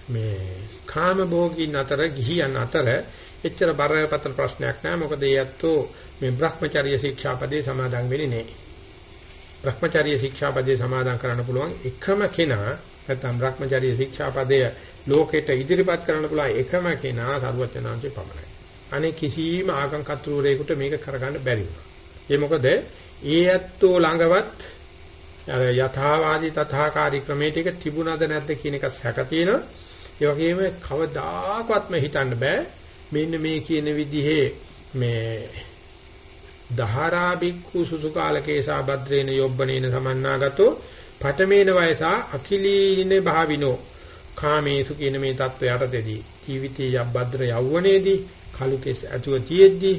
මේ කාම භෝගීන් අතර ගිහියන් අතර එච්චර බරපතල ප්‍රශ්නයක් නෑ මොකද ඒ ඇත්තෝ මේ Brahmacharya ශික්ෂාපදේ සමාදන් වෙන්නේ නෑ. Brahmacharya ශික්ෂාපදේ සමාදන් කරන්න පුළුවන් එකම කෙනා නැත්නම් Brahmacharya ශික්ෂාපදය ලෝකෙට ඉදිරිපත් කරන්න පුළුවන් එකම කෙනා සරුවචනාංශේ පමණයි. අනේ කිසිම ආගම් කතුරේකට මේක කරගන්න බැරි වුණා. ඒ මොකද ඒ ඇත්තෝ ළඟවත් අර යථාවාදී තථාකාරී ක්‍රමයේ ටික තිබුණද නැද්ද කියන එක සැක තියෙනවා. ඒ වගේම කවදාකවත්ම හිතන්න බෑ මෙන්න මේ කියන විදිහේ මේ දහරා බික්ඛු සුසුකාලකේසා භද්‍රේන යොබ්බනේන සමන්නාගතෝ පඨමේන වයසා අකිලීන භාවිනෝ කාමේසු කියන මේ தত্ত্বය යටතේදී ජීවිතයේ යබ්බද්‍ර යෞවනයේදී කලු කෙස් ඇතුව තියෙද්දී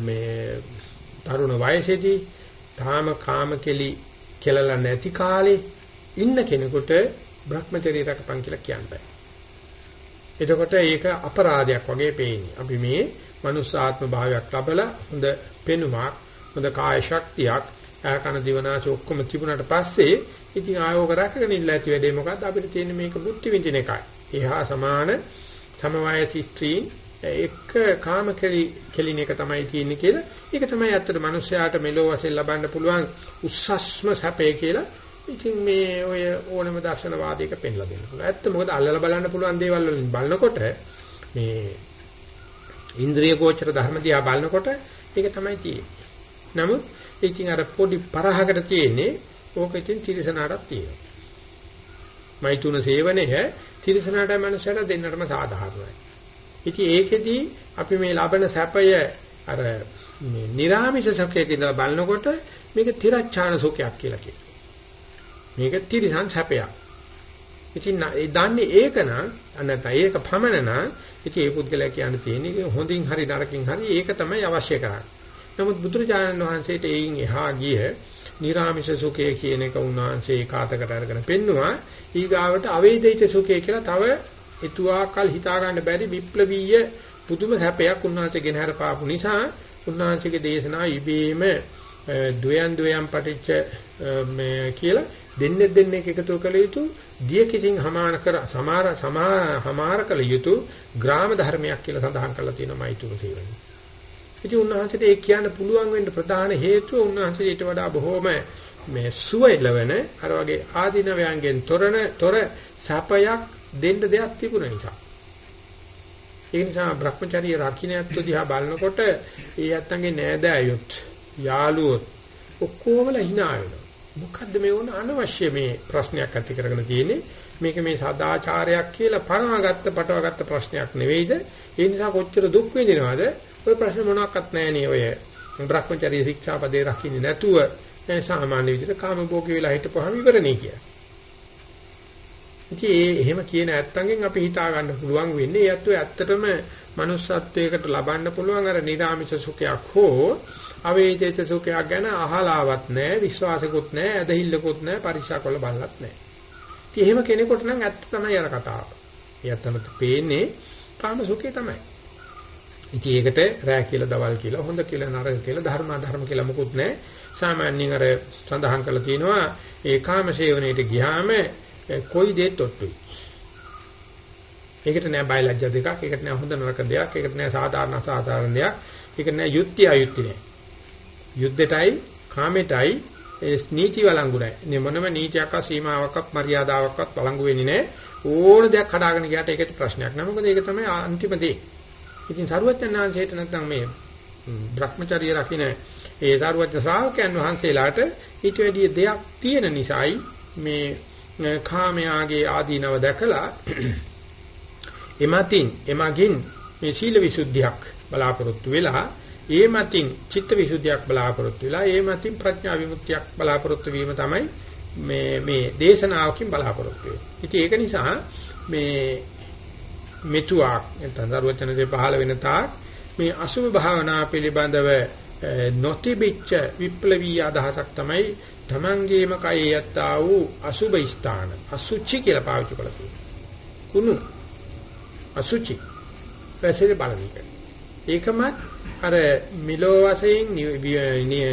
මේ තරුණ වයසේදී තාම කාම කෙලි කෙලලා නැති කාලේ ඉන්න කෙනෙකුට Brahmacharya රකපන් කියලා කියන්න බෑ. එතකොට ඒක අපරාධයක් වගේ පේන්නේ. අපි මේ මනුස්ස ආත්ම භාවයක් ලබලා හොඳ පෙනුමක්, හොඳ කාය ශක්තියක්, ආකන දිවනාශ ඔක්කොම තිබුණාට පස්සේ ඉතින් ආයෝග රැකගෙන ඉන්න ඇති වැඩේ මොකද්ද අපිට තියෙන්නේ මේක බුද්ධි විඳින එකයි. එහා සමාන සමවයසි ස්ත්‍රීන් එක කාම කෙලින එක තමයි තියෙන්නේ කියලා. ඒක තමයි ඇත්තට මිනිස්යාට මෙලෝ වශයෙන් ලබන්න පුළුවන් උස්සස්ම සැපේ කියලා ඉතින් මේ ඔය ඕනම දර්ශනවාදයක පෙන්ලා දෙන්න පුළුවන්. ඇත්ත මොකද අල්ලලා බලන්න පුළුවන් දේවල් වලින් බලනකොට මේ ඉන්ද්‍රිය ගෝචර ධර්ම දිහා බලනකොට ඒක තමයි තියෙන්නේ. නමුත් ඉතින් අර පොඩි පරහකට තියෙන්නේ ඕක ඉතින් තිරසනාටක් තියෙනවා. මෛතුන සේවනය තිරසනාට මනුෂ්‍යයට දෙන්නටම සාධාරණයි. ඉතින් ඒකෙදී අපි මේ ලබන සැපය අර මේ නිර්ාමිෂ සුඛයක ඉඳලා බලනකොට මේක තිරච්ඡාන සුඛයක් කියලා කියනවා. මේක තිරසන් සැපයක්. ඉතින් ඒ දන්නේ ඒක නම් නැත්නම් ඒක පමණ නම් ඉතින් ඒ පුද්ගලයා කියන්න තියෙන්නේ හොඳින් හරි නරකින් හරි ඒක තමයි අවශ්‍ය කරන්නේ. නමුත් බුදුරජාණන් වහන්සේට එයින් එහා ගිය නිර්ාමිෂ සුඛය කියන එක උන්වහන්සේ කාතකට අරගෙන පෙන්නවා ඊගාවට අවේදිත සුඛය කියලා තව එතුආකල් හිතා ගන්න බැරි විප්ලවීය පුදුම සැපයක් උන්වහන්සේ ගෙනහැර පාපු නිසා උන්වහන්සේගේ දේශනාව ඉබේම ද්වයන් ද්වයන් පටිච්ච මේ කියලා දෙන්නේ දෙන්නේ එකතු කළ යුතු දිය කිසිං හමාන කර සමාර සමාර කළ යුතු ග්‍රාම ධර්මයක් කියලා සඳහන් කරලා තියෙනවා මෛතුන සේවනයේ. ඉතින් උන්වහන්සේට ඒක කියන්න පුළුවන් වෙන්න ප්‍රධාන හේතුව උන්වහන්සේ ඊට වඩා බොහෝම මේ සුවයලවන අර වගේ ආධිනවයන්ගෙන් තොරණ තොර සපයක් දෙන්න දෙයක් තිබුණ නිසා. ඒ නිසා Brahmacharya රකින්නත් දිහා බලනකොට ඒ ඇත්තන්ගේ නෑදෑයොත් යාළුවොත් ඔක්කොමලා hina වෙනවා. මොකද්ද මේ වුණ අනවශ්‍ය මේ ප්‍රශ්නයක් ඇති කරගෙන තියෙන්නේ මේක මේ සදාචාරයක් කියලා පරාගත්ත පටවගත්ත ප්‍රශ්නයක් නෙවෙයිද ඒ නිසා කොච්චර දුක් විඳිනවද ඔය ප්‍රශ්න මොනවාක්වත් නැහැ නේ ඔය Brahmacharya ශික්ෂාපදේ රකින්නේ නැතුව සාමාන්‍ය විදිහට කාමභෝගී වෙලා හිටපුවාම ඉවරනේ කියලා. ඉතින් ඒ එහෙම කියන ඇත්තන්ගෙන් අපි හිතා ගන්න පුළුවන් වෙන්නේ ඒත් ඇත්තටම manussත්වයකට ලබන්න පුළුවන් අර නිරාමිෂ සුඛයක් හෝ අවේදිත සුඛයක් ගැන අහලාවත් නැහැ විශ්වාසකුත් නැහැ ඇදහිල්ලකුත් නැහැ පරික්ෂා කරලා බලලත් නැහැ. ඉතින් එහෙම කෙනෙකුට නම් ඇත්ත තමයි අර කතාව. එයාටම පේන්නේ කාම සුඛය තමයි. ඉතින් ඒකට රෑ කියලා දවල් කියලා හොඳ කියලා නරක කියලා ධර්මා ධර්ම කියලා මොකුත් නැහැ. සාමාන්‍යයෙන් අර සඳහන් කරලා තියෙනවා ඒ කාම සේවනයේට ගියාම කොයි දෙයක් ඔට්ටුයි. ඒකට නෑ බයලජ්‍ය දෙකක්, ඒකට නෑ හොඳ නරක දෙයක්, ඒකට නෑ සාධාරණ අසාධාරණ දෙයක්, ඒකට නෑ යුක්ති අයුක්ති නෑ. යුද්ධෙටයි, කාමෙටයි ඒ නීති වළංගු නැහැ. මේ මොනම නීතියක්වත් සීමාවක්වත් මර්යාදාවක්වත් වළංගු වෙන්නේ නැහැ. ඕන දෙයක් හදාගෙන ගියාට ඒකට ප්‍රශ්නයක් නැහැ. මොකද ඒක තමයි අන්තිම දේ. ඉතින් සරුවචනාංශයට නැත්නම් මේ Brahmacharya රකින්න ඒ සරුවචන ශ්‍රාවකයන් වහන්සේලාට ඊට වැඩිය දෙයක් තියෙන නිසායි මේ කාමයාගේ ආදීනව දැකලා එමතින් එමගින් මේ සීල විසුද්ධියක් බලාපොරොත්තු වෙලා ඒ මතින් චිත්ත විසුද්ධියක් බලාපොරොත්තු වෙලා ඒ මතින් ප්‍රඥා විමුක්තියක් බලාපොරොත්තු වීම තමයි මේ මේ දේශනාවකින් බලාපොරොත්තු වෙන්නේ. ඉතින් ඒක නිසා මේ මෙතුආක් නැත්නම් දරුවචනසේ පහළ වෙන තාක් මේ අසුභ භාවනා පිළිබඳව නොතිබිච්ච විප්ලවීය අදහසක් තමයි තමන්ගේම කයේ යත්තා වූ අසුබ ස්ථාන අසුචි කියලා පාවිච්චි කරලා තියෙනවා. කුණු අසුචි පැසෙල බලනික. ඒකමත් අර මිලෝ වශයෙන්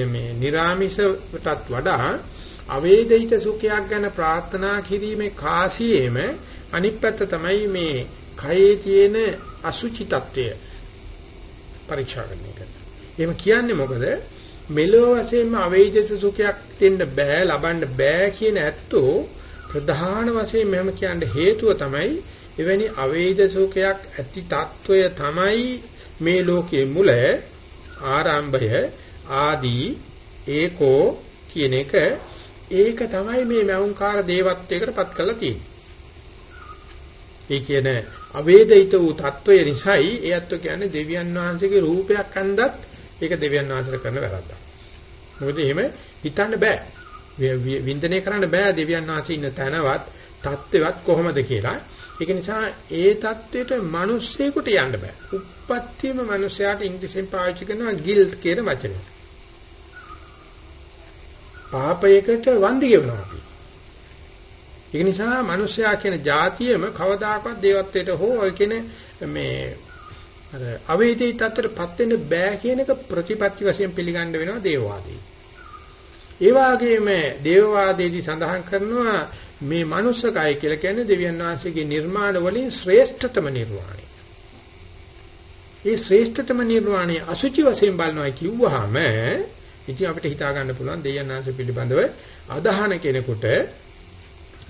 මේ නිර්ාමිෂටත් වඩා අවේදිත සුඛයක් ගැන ප්‍රාර්ථනා කිරීමේ කාසියෙම අනිත් පැත්ත තමයි මේ කයේ තියෙන අසුචි తත්වය පරීක්ෂා කරන්නේ. එහෙම කියන්නේ මොකද? මෙලෝ වශයෙන්ම අවේජිත සුඛයක් දෙන්න බෑ, ලබන්න බෑ කියන ඇත්තෝ ප්‍රධාන වශයෙන් මෙහෙම කියන්න හේතුව තමයි එවැනි අවේජිත සුඛයක් ඇති తত্ত্বය තමයි මේ ලෝකයේ මුල ආරම්භය ආදී ඒකෝ කියන එක ඒක තමයි මේ මෞංකාර දේවත්වයකට පත් කරලා තියෙන්නේ. ඒ කියන අවේදිත වූ తত্ত্বය නිසායි ඒ අත්ව කියන්නේ දෙවියන් වහන්සේගේ රූපයක් අන්දත් ඒක දෙවියන් වහන්සේට කරන වැරද්දක්. මොකද එහෙම හිතන්න බෑ. වින්දනය කරන්න බෑ දෙවියන් වහන්සේ ඉන්න තැනවත් தත්ත්වයක් කොහොමද කියලා. ඒක නිසා ඒ தත්ත්වයට මිනිස්සෙකුට යන්න බෑ. උපත්තියම මිනිසයාට ඉංග්‍රීසියෙන් පාවිච්චි කරනවා guilt කියන වචනේ. පාපයකට වන්දි ගෙවනවා අපි. ඒ නිසා මිනිසයා කියන જાතියෙම කවදාකවත් දේවත්වයට හෝ ඔය කියන මේ අර අවේදී තත්ත්වයටපත් වෙන්න බෑ කියන එක ප්‍රතිපත්ති වශයෙන් පිළිගන්න වෙනවා දේවවාදී. ඒ වගේම දේවවාදයේදී සඳහන් කරනවා මේ මනුස්ස කය කියලා කියන්නේ දෙවියන් වහන්සේගේ නිර්මාණ වලින් ශ්‍රේෂ්ඨතම නිර්වාණය. මේ ශ්‍රේෂ්ඨතම නිර්වාණය අසුචි වශයෙන් බලනවා කිව්වහම ඉතින් අපිට හිතා ගන්න පුළුවන් දෙයයන්ාංශ පිළිබඳව අදහන කෙනෙකුට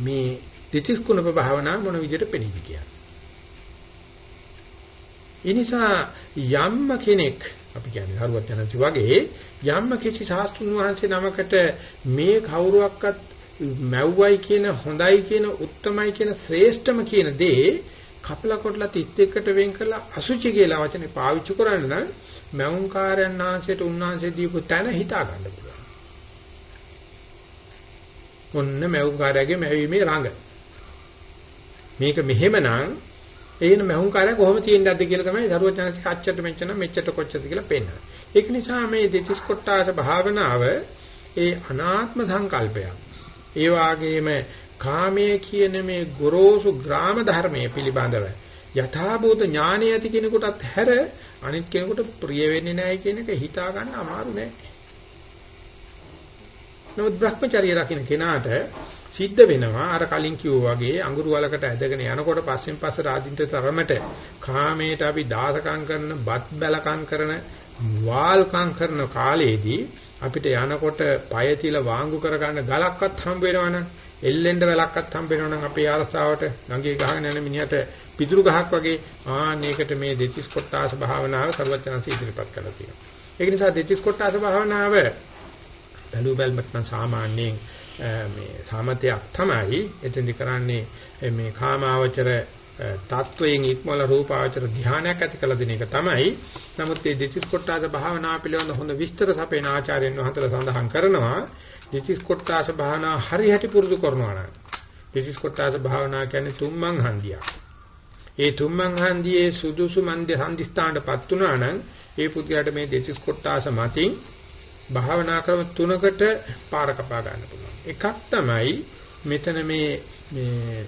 මේ තිතිස් කුණප භාවනා මොන විදිහට පෙනීද කියලා. ඒ නිසා යම්ම කෙනෙක් අපි කියන්නේ හරුවත් යනසි වගේ යම්ම කිසි ශාස්ත්‍රුන් වහන්සේ නමකට මේ කවුරුවක්වත් මැව්වයි කියන හොඳයි කියන උත්තමයි කියන ශ්‍රේෂ්ඨම කියන දේ කපලා කොටලා තිත් එකට වෙන් කරලා අසුචි කියලා වචනේ පාවිච්චි කරන්න නම් මෞංකාරයන් ආංශයට උන්වහන්සේ දීපු තැන හිතා ගන්න පුළුවන්. ඔන්න මෞංකාරයගේ මැවීමේ රඟ. මේක මෙහෙමනම් එහෙනම් මෞංකාරය කොහොම තියෙන්නද කියලා තමයි දරුවචනසික අච්චට මෙච්චන මෙච්චට කොච්චද කියලා පෙන්නනවා. ඒක නිසා මේ දෙතිස් කොටාස භාවනාව ඒ අනාත්ම සංකල්පයක්. ඒ වාගේම කාමයේ කියන මේ ගොරෝසු ග්‍රාම ධර්මයේ පිළිබඳව යථාභූත ඥානය ඇති කෙනෙකුටත් හැර අනිත් කෙනෙකුට ප්‍රිය වෙන්නේ නැහැ කියන එක හිතා ගන්න අමාරු නෑ. නමුත් Brahmacharya රකින්න කෙනාට සිද්ධ වෙනවා අර කලින් කිව්වා වගේ අඟුරු වලකට ඇදගෙන යනකොට පස්සෙන් පස්සට ආදින්ත තරමට කාමයට අපි දාසකම් කරන බත් බැලකම් කරන වාල්කම් කරන කාලේදී අපිට යනකොට পায় තිල වාංගු කරගන්න ගලක්වත් හම්බ වෙනවනම් එල්ලෙන්ඩ වැලක්වත් හම්බ වෙනවනම් අපේ ආරසාවට ගඟේ ගහගෙන යන මිනිහට පිදුරු ගහක් වගේ ආන්න ඒකට මේ දෙතිස් කොටාස භාවනාව ਸਰවඥාන්සේ ඉදිරිපත් කරලා තියෙනවා. ඒක නිසා දෙතිස් කොටාස භාවනාව බැලු බැලමත් නම් සාමාන්‍යයෙන් මේ සමතයක් තමයි එතෙන්දි කරන්නේ මේ කාමාවචර තත්වයෙන් ඉක්මවල රූපාවචර ධානයක් ඇති කළ දෙන එක තමයි. නමුත් මේ දෙතිස් කොටාස භාවනා පිළිබඳ හොඳ විස්තර සපේන ආචාර්යන් වහන්සේලා සඳහන් කරනවා දෙතිස් කොටාස භාවනා හරියට පුරුදු කරනවා නම් දෙතිස් කොටාස භාවනා කියන්නේ තුම්මන් හන්දියක්. ඒ තුම්මන් හන්දියේ සුදුසු මන්ද හන්දිස්ථානටපත් වුණා නම් ඒ පුද්ගලයාට මේ දෙතිස් කොටාස මතින් භාවනා ක්‍රම තුනකට පාර කපා ගන්න පුළුවන්. එකක් තමයි මෙතන මේ මේ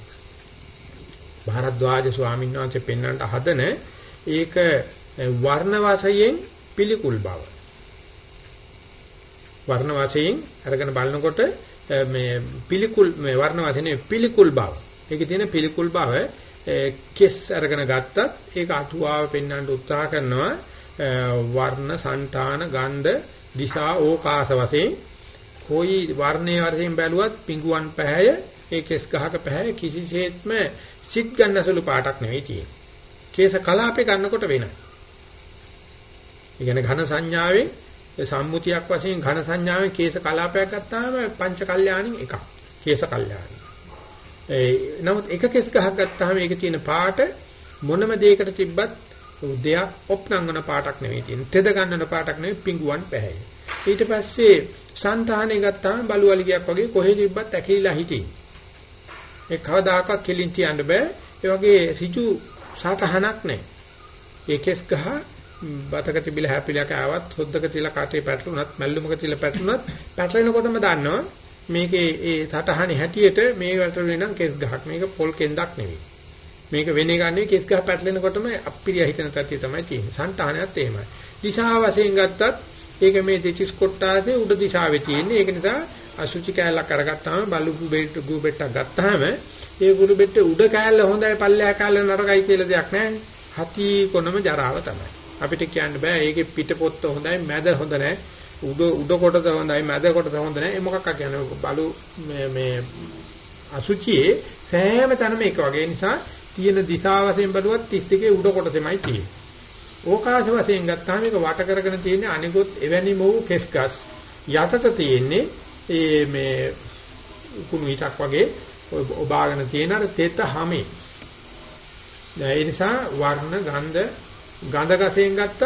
භාරද්වාජ ස්වාමීන් වහන්සේ පෙන්වන්නට හදන ඒක වර්ණ වශයෙන් පිළිකුල් බව. වර්ණ වශයෙන් අරගෙන බලනකොට මේ පිළිකුල් මේ වර්ණ වශයෙන් පිළිකුල් බව. ඒකේ තියෙන පිළිකුල් බව කෙස් අරගෙන ගත්තත් ඒක අටුවාව පෙන්වන්න උත්සාහ කරනවා වර්ණ, సంతාන, ගන්ධ, දිශා, ඕකාස වශයෙන් කොයි වර්ණයේ වශයෙන් බැලුවත් පිඟුවන් පැහැය ඒ කෙස් ගහක පැහැය කිසිසේත්ම සිත් ගන්නසලු පාටක් නෙවෙයි තියෙන්නේ. කේස කලාපේ ගන්නකොට වෙනයි. ඒ කියන්නේ ඝන සංඥාවෙන් සම්මුතියක් වශයෙන් ඝන සංඥාවෙන් කේස කලාපයක් ගත්තාම පංච කල්යාණින් එකක්. කේස කල්යාණි. ඒ නමුත් එක කෙස් ගහක් ගත්තාම ඒකේ තියෙන පාට මොනම දෙයකට තිබ්බත් දෙයක් ඔප්නංගන පාටක් නෙවෙයි තියෙන්නේ. තෙද ගන්නන පාටක් නෙවෙයි පිඟුවන් පැහැය. ඊට පස්සේ సంతානෙ ගත්තාම බලුවලිගයක් වගේ කොහෙ තිබ්බත් ඇකිලිලා හිටියේ. ඒ කවදාකවත් කෙලින් තියන්න බෑ. ඒ වගේ ඍජු සාතහනක් නැහැ. ඒකෙස් ගහ බතක තිබිලා හැපිලා කෑවත් හොද්දක තියලා කටේ පැටලුණත් මැල්ලුමක තියලා පැටලුණත් පැටලෙනකොටම දන්නවා මේකේ ඒ සතහනේ හැටියට මේ වැටුනේ නම් කෙස් ගහක් මේක පොල් කෙන්දක් නෙවෙයි. මේක වෙන්නේ ගන්නේ කෙස් ගහ පැටලෙනකොටම අප්පිරිය හිතන තත්ත්වය තමයි තියෙන්නේ. సంతානයත් එහෙමයි. දිශා වශයෙන් ගත්තත් ඒක මේ දෙචිස් කොටාසේ උඩ දිශාවේ තියෙන්නේ. ඒක නිසා අසුචි කෑල්ලක් අරගත්තාම බලු බෙට් ගු බෙට්ටක් ගත්තාම ඒ ගුරු බෙට්ටේ උඩ කෑල්ල හොඳයි පල්ලෙහා කෑල්ල නරකයි කියලා දෙයක් නැහැ. හති කොනම ජරාව තමයි. අපිට කියන්න බෑ ඒකේ පිටපොත්ත හොඳයි මැද හොඳ නැහැ. උඩ උඩ කොටද හොඳයි මැද කොටද හොඳ නැහැ. ඒ මොකක්ද කියන්නේ බලු මේ මේ අසුචියේ සෑම තැනම එක වගේ නිසා තියෙන දිශා වශයෙන් බලුවත් 31 උඩ කොටසෙමයි තියෙන්නේ. ඕකාශ වශයෙන් ගත්තාම මේක වට කරගෙන තියෙන්නේ අනිකුත් එවැනි මොහු කෙස්ගස් යටට තියෙන්නේ ඒ මේ කුණු හිටක් වගේ ඔබාගෙන තියෙන අර තෙත හැමේ. ඒ නිසා වර්ණ ගන්ධ ගඳ ගසෙන් ගත්තත්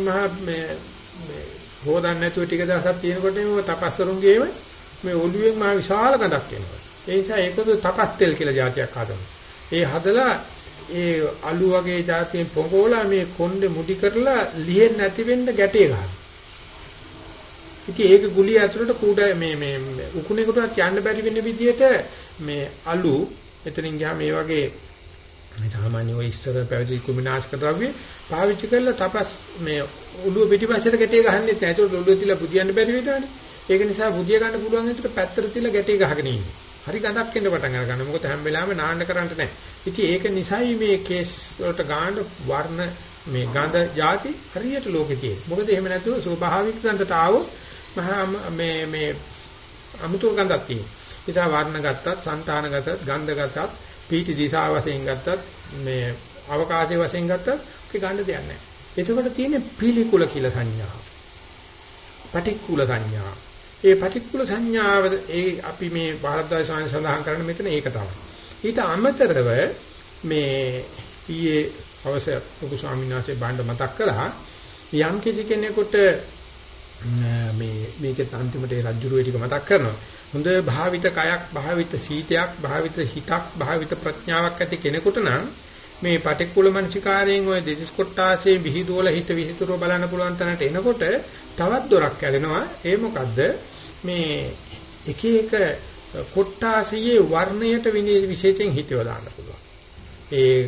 මහා මේ මේ හොදන්න නැතුව ටික දවසක් තියෙනකොට මේ තපස්තරුන්ගේම මේ ඔළුවෙන් මහා විශාල ගඳක් එනවා. ඒ නිසා ඒකද තපස් තෙල් කියලා જાතියක් හදනවා. ඒ හදලා ඒ අලු වගේ જાතියෙන් පොඟෝලා මේ කොණ්ඩේ මුඩි කරලා ලිහෙන්නේ නැති වෙන්න ගැටේ ගන්නවා. ඉතින් ඒක ගුලිය ඇතුළට කූඩ මේ මේ උකුණේකටවත් යන්න බැරි වෙන විදිහට මේ අලු එතනින් ගියාම මේ වගේ මේ සාමාන්‍ය ඔය ඉස්සර පැවිදි කුමිනාශක ද්‍රව්‍ය පාවිච්චි කරලා තපස් මේ ඔළුව පිටිපස්සට ගැටේ ගහන්නෙත් නැහැ. ඒක ඔළුව තියලා බුදියන්න බැරි වෙනවනේ. ඒක නිසා බුදිය ගන්න පුළුවන් විදිහට පැත්තට තියලා ගැටේ ගහගෙන ඉන්නේ. හරි ගඳක් එන්න පටන් අර ගන්නවා. මොකද හැම වෙලාවෙම නාන්න කරන්ට නැහැ. ඉතින් ඒක නිසයි මේ කේස් වලට ගාන වර්ණ මේ ගඳ જાති හරියට ලෝකේ තියෙන්නේ. මොකද එහෙම නැතුව ස්වභාවික ගඳට ආවොත් මහා මේ මේ අමුතු ගඳක් තියෙනවා. ඊට වර්ණ ගත්තත්, సంతාන ගත්තත්, ගන්ධ ගත්තත්, පීටි දිශා වශයෙන් ගත්තත්, මේ අවකාශයේ වශයෙන් ගත්තත් ඒක ගන්න දෙයක් නැහැ. එතකොට තියෙන්නේ පිළිකුල කියලා සංඥාව. පටික්කුල සංඥාව. ඒ පටික්කුල සංඥාව ඒ අපි මේ භාරද්වාජ ස්වාමීන් සඳහන් කරන මෙතන ඒක තමයි. ඊට අමතරව මේ ඊයේ අවශ්‍ය ලොකු ස්වාමීන් වහන්සේ බණ්ඩ මතක් කළා යම් කිසි කෙනෙකුට මේ මේකේ අන්තිමට ඒ රජ්ජුරුවේ ටික මතක් කරනවා. හොඳ භාවිත කයක්, භාවිත සීතයක්, භාවිත හිතක්, භාවිත ප්‍රඥාවක් ඇති කෙනෙකුට නම් මේ පටික්කුල මනසිකාරයෙන් ওই දෙතිස් කොටාසේ විහිදුවල හිත විහිදුරව බලන්න පුළුවන් තැනට එනකොට තවත් දොරක් ඇලෙනවා. ඒ මොකද්ද? මේ එක එක කොටාසියේ වර්ණයට විශේෂයෙන් හිතව දාන්න පුළුවන්. ඒ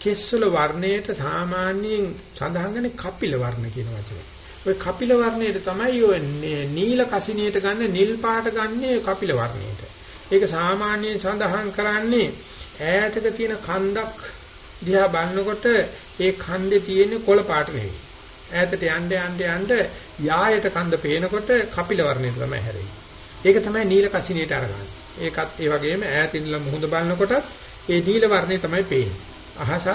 කෙස්වල වර්ණයට සාමාන්‍යයෙන් සඳහන් කරන්නේ කපිල වර්ණ කියන වචනේ. ඔය කපිල වර්ණයට තමයි ඔය නීල කසිනියට ගන්න නිල් පාට ගන්නේ කපිල වර්ණයට. ඒක සාමාන්‍යයෙන් සඳහන් කරන්නේ ඈතක තියෙන කන්දක් දිහා බලනකොට ඒ කන්දේ තියෙන කොළ පාට නෙවෙයි. ඈතට යන්න යන්න යන්න යායට කන්ද පේනකොට කපිල වර්ණයට තමයි හැරෙන්නේ. ඒක තමයි නීල කසිනියට අරගන්නේ. ඒකත් ඒ වගේම ඈත ඉඳලා මුහුද බලනකොට ඒ නීල වර්ණය තමයි පේන්නේ. අහසත්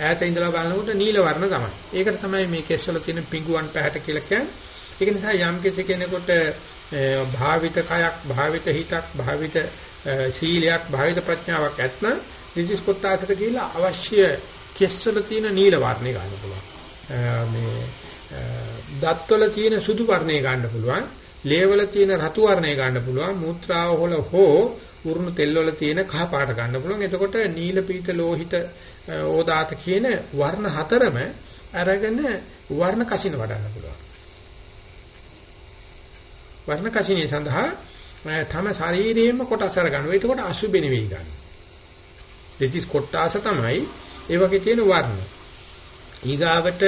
ඈත ඉඳලා බලනකොට නීල වර්ණ තමයි. ඒකට තමයි මේ කෙස්වල තියෙන පිඟුවන් පැහැට කියලා කියන්නේ. ඒක නිසා යම් කෙනෙකුට භාවිත කයක්, භාවිත හිතක්, භාවිත සීලයක්, භාවිත ප්‍රඥාවක් ඇත්නම් නිදිස් කොටාසට ගිහිලා අවශ්‍ය කෙස්වල තියෙන නීල වර්ණය ගන්න පුළුවන්. මේ දත්වල තියෙන සුදු වර්ණය ගන්න පුළුවන්. ලේවල තියෙන රතු වර්ණය ගන්න පුළුවන්. මූත්‍රාව වල හෝ උරුණු තෙල් වල තියෙන කහ පාට ගන්න පුළුවන්. එතකොට නීල පීත ලෝහිත ඕදාත කියන වර්ණ හතරම අරගෙන වර්ණ කසින වඩන්න පුළුවන්. වර්ණ කසිනිය සඳහා තම ශරීරයේම කොටස් අරගන්නවා. එතකොට අසුබෙ නෙවෙයි ගන්න. දෙතිස් කොටාස තමයි ඒ වගේ තියෙන වර්ණ. ඊගාවට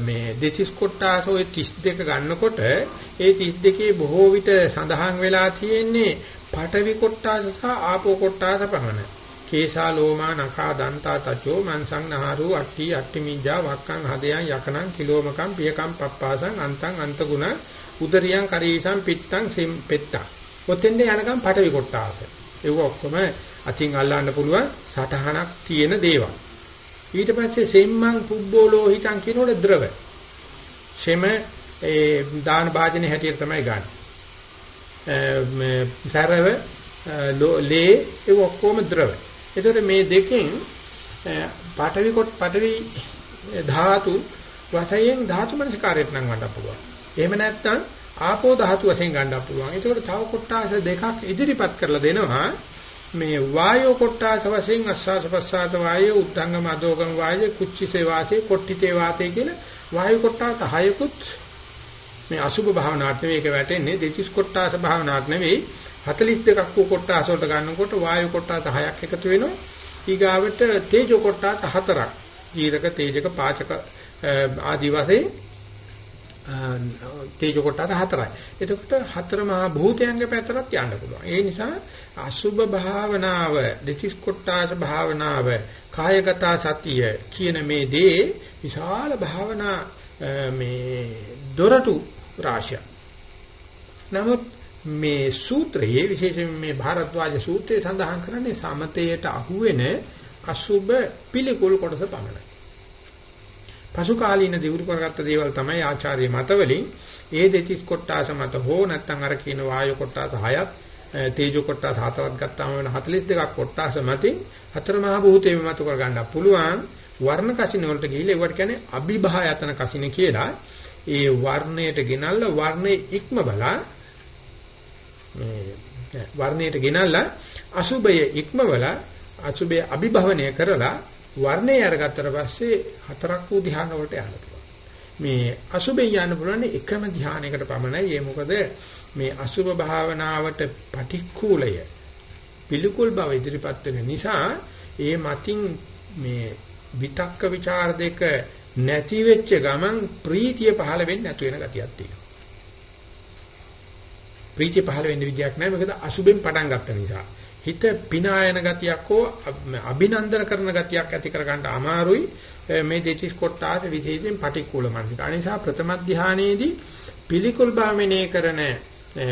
මේ දෙතිස් කොටාස ඔය 32 ගන්නකොට ඒ 32 බොහෝ විට සඳහන් වෙලා තියෙන්නේ පඨවි කොටාස සහ ආපෝ කොටාස පමණයි. කේසා ලෝමා නඛා දන්තා තචෝ මන්සං නහරු අට්ටි අට්ටි මිජ්ජා වක්කං හදයන් යකනං කිලෝමකං පියකං පප්පාසං අන්තං අන්තගුණ උදරියං කරීසං පිත්තං සිම් පෙත්තා. ඔතෙන්ද යනකම් පඨවි කොටාස. ඒව ඔක්කොම අතින් අල්ලන්න පුළුවන් සටහනක් තියෙන දේවල්. ඊට පස්සේ සෙම්මන් පුබ්බෝලෝ හිතන් කියනකොට ද්‍රව. ෂෙම ඒ දාන භාජනේ හැටියට තමයි ගන්න. සරව ලේ ඒ ඔක්කොම ද්‍රව. එතකොට මේ දෙකෙන් පඨවි කොට පඨවි ධාතු වශයෙන් ධාතු මනස්කාරයට නම් ගන්න පුළුවන්. එහෙම නැත්නම් ආපෝ ධාතු වශයෙන් ගන්න පුළුවන්. ඒකට තව කොටස් දෙකක් ඉදිරිපත් කරලා දෙනවා. මේ වායෝ කොට්ටාස වශයෙන් අස්වාස ප්‍රස්වාස වායෝ උද්ධංගම අදෝගම වායෝ කුච්චිසේ වාතේ කොට්ටිතේ වාතේ කියන වායු කොට්ටාස හයකුත් මේ අසුභ භාවනාවට නෙවෙයි ඒක වැටෙන්නේ දෙතිස් කොට්ටාස භාවනාවක් නෙවෙයි 42ක් වූ කොට්ටාස වලට ගන්නකොට වායු කොට්ටාස හයක් එකතු වෙනවා ඊගාවට තේජෝ කොට්ටාස හතරක් ජීරක තේජක පාචක ආදි වශයෙන් තේජෝ කොටස හතරයි. එතකොට හතර මහා භූතයන්ගේ පැත්තට යන්න පුළුවන්. ඒ නිසා අසුභ භාවනාව, දෙතිස් කොටස භාවනාව, කායගත සතිය කියන මේ දේ විශාල භාවනා මේ දොරටු රාශිය. නමුත් මේ සූත්‍රයේ විශේෂයෙන් මේ භාරද්වාජ සූත්‍රයේ සඳහන් කරන්නේ සමතේට අහුවෙන අසුභ පිළිකුල් කොටස පමණයි. පසු කාලීන දියුණු කරගත්ත දේවල් තමයි ආචාර්ය මතවලින් ඒ දෙතිස් කොටාස මත හෝ නැත්නම් අර කියන වායු කොටාස හයක් තේජෝ කොටාස හතරක් ගත්තාම වෙන 42ක් කොටාස මතින් හතර මහ භූතේ මත කර ගන්න පුළුවන්. වර්ණ කසින වලට ගිහිල්ලා ඒවට කියන්නේ අභිභායතන කසින කියලා. ඒ වර්ණයට ගෙනල්ලා වර්ණයේ ඉක්ම බලා මේ වර්ණයට ගෙනල්ලා අසුබය ඉක්ම බලා අසුබය අභිභවනය කරලා වර්ණය අරගත්තට පස්සේ හතරක් වූ ධ්‍යාන වලට යන්න පුළුවන්. මේ අසුබෙන් යන්න පුළුවන් එකම ධ්‍යානයකට පමණයි. ඒ මොකද මේ අසුබ භාවනාවට පටික්කුලය පිළිකුල් බව ඉදිරිපත් වෙන නිසා ඒ මතින් මේ විතක්ක ਵਿਚාර දෙක නැති වෙච්ච ගමන් ප්‍රීතිය පහළ වෙන්නේ නැතු වෙන ගතියක් තියෙනවා. ප්‍රීතිය පහළ වෙන්න විදියක් නැහැ මොකද අසුබෙන් පටන් ගත්ත නිසා. හිත පිනායන ගතියක් හෝ අභිනන්දන කරන ගතියක් ඇති කරගන්න අමාරුයි මේ දෙතිස් කොටාස විශේෂයෙන් පටික්කුල මනසික. ඒ නිසා ප්‍රථම ධානයේදී පිළිකුල් භාවමනේ කරන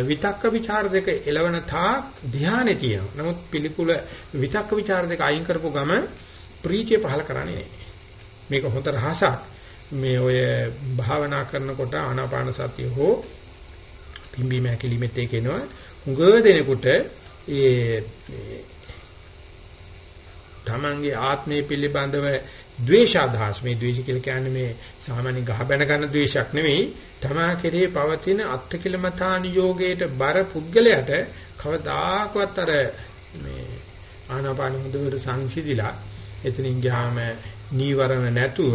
විතක්ක ਵਿਚාර දෙක එළවන තාක් ධානය තියෙනවා. නමුත් පිළිකුල විතක්ක ਵਿਚාර දෙක අයින් කරපු ගම ප්‍රීතිය පහල කරන්නේ නැහැ. මේක හොඳ රහසක්. මේ ඔය භාවනා කරනකොට ආනාපාන සතිය හෝ පිම්බීම හැකිලිමෙත් ඒක එනවා. හුඟ දෙනෙකුට ඒ තමන්ගේ ආත්මය පිළිබඳව ද්වේෂාදහස් මේ ද්වේෂ කියලා කියන්නේ මේ සාමාන්‍ය ගහ බැන ගන්න ද්වේෂයක් නෙවෙයි තමා කෙරේ පවතින අත්කිලමතාන යෝගයට බර පුද්ගලයාට කවදාකවත් අර මේ ආනාපාන මුදුවර සංසිඳිලා එතනින් ගියාම නීවරණ නැතුව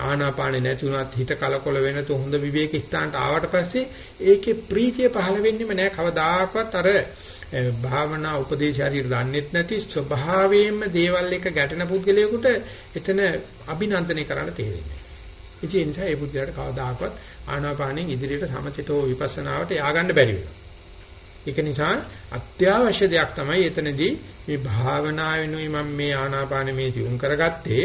ආනාපානේ නැතුණත් හිත කලකොල වෙනතු හොඳ විවේක ස්ථානට ආවට පස්සේ ඒකේ ප්‍රීතිය පහළ වෙන්නෙම නෑ. කවදාකවත් අර භාවනා උපදේශ හරියට දන්නෙත් නැති ස්වභාවයෙන්ම දේවල් එක ගැටෙන පුද්ගලයෙකුට එතන අභිනන්දනය කරන්න තේරෙන්නේ. ඉතින් ඒ නිසා ඒ පුද්ගලයාට කවදාකවත් ආනාපානෙන් ඉදිරියට සමථිතෝ විපස්සනාවට ය아가න්න බැරි වෙනවා. ඒක නිසා අත්‍යවශ්‍ය දෙයක් තමයි එතනදී මේ භාවනාවෙනුයි මම මේ ආනාපාන මේ තියුම් කරගත්තේ.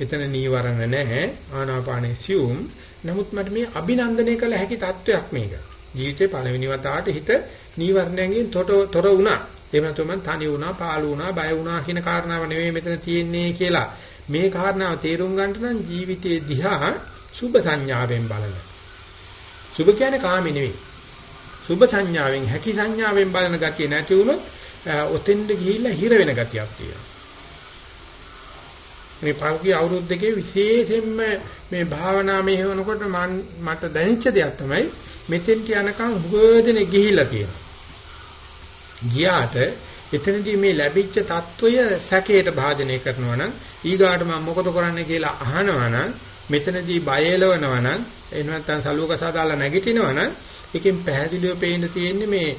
එතන නීවරණ නැහැ ආනාපානෙ සියුම්. නමුත් මට මේ අභිනන්දනය කළ හැකි තත්වයක් මේක. ජීවිතේ පළවෙනි වතාවට හිත නීවරණයෙන් තොර වුණා. එහෙම නැත්නම් මම තනි වුණා, පාළු වුණා, බය වුණා කියන කාරණාව නෙවෙයි මෙතන තියෙන්නේ කියලා. මේ කාරණාව තේරුම් ගන්නට නම් ජීවිතයේ දිහා සුභ සංඥාවෙන් බලන්න. සුභ කියන්නේ කාමේ නෙවෙයි. සුභ සංඥාවෙන් හැකි සංඥාවෙන් බලන ගතිය නැති වුණොත් ඔතෙන්ද ගිහිල්ලා හිර වෙන ගතියක් තියෙනවා. මේ පහුගිය අවුරුදු දෙකේ විශේෂයෙන්ම මේ භාවනා මෙහෙවනකොට මට දැනෙච්ච දෙයක් තමයි මෙතෙන්ට යනකම් හොදෙනේ ගිහිලා තියෙනවා. ගියාට එතනදී මේ ලැබිච්ච తত্ত্বය සැකයට භාජනය කරනවා නම් ඊගාට මම මොකද කරන්න කියලා අහනවා නම් මෙතනදී බය එලවනවා නම් එහෙම නැත්නම් සලුවක සාදාලා නැගිටිනවා නම් එකෙන් පැහැදිලිව පේන්න තියෙන්නේ මේ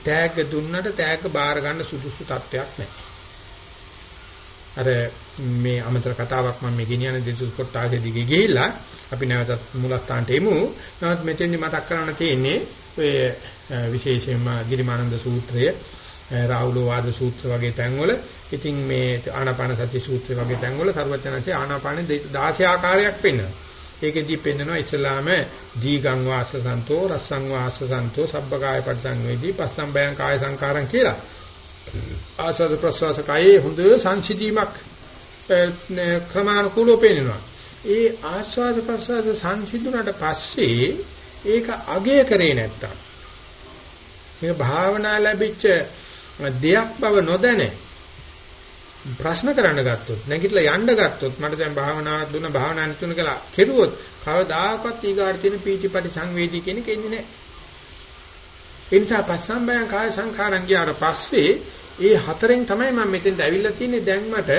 තෑග්ග දුන්නට තෑග්ග බාර ගන්න සුදුසු තත්වයක් නැහැ. අර මේ අමතර කතාවක් මම මේ ගෙනියන දෙසුස් කොටාගේ දිගේ ගිහිල්ලා අපි නැවතත් මූලස්ථානට එමු. නමුත් මෙතෙන්දි මතක් කරන්න තියෙන්නේ ඔය විශේෂයෙන්ම ගිරිමානන්ද සූත්‍රය, රාහුල වාද සූත්‍ර වගේ තැන්වල ඉතින් මේ ආනාපාන සති සූත්‍රය වගේ තැන්වල සර්වඥාන්සේ ආනාපාන 16 ආකාරයක් පෙන්වනවා. ඒකෙදී පෙන්වනවා ඉස්ලාම දීගං වාසසන්තෝ රස්සං වාසසන්තෝ සබ්බකාය පරිසංවේදී පස්සම් බයං කාය සංකාරං කියලා. ආසද ප්‍රසවාස කායේ හොඳ සංසිධීමක් ක්‍රමානුකූලව පෙන්වනවා. ඒ ආස්වාද ප්‍රසවාස සංසිඳුණාට පස්සේ ඒක අගය කරේ නැත්තම් මේ භාවනා ලැබිච්ච දෙයක් බව නොදැන ප්‍රශ්න කරන්න ගත්තොත් නැගිටලා යන්න ගත්තොත් මට දැන් භාවනාවක් දුන්න භාවනාවක් තුන කියලා කෙරුවොත් කවදාකවත් ඊගාට තියෙන පීටිපටි සංවේදී කියන එක එන්නේ නැහැ. ඒ නිසා පස්සම්බයං කාය සංඛාරං ගියාට පස්සේ ඒ හතරෙන් තමයි මම මෙතෙන්ට ඇවිල්ලා තියෙන්නේ දැන් මට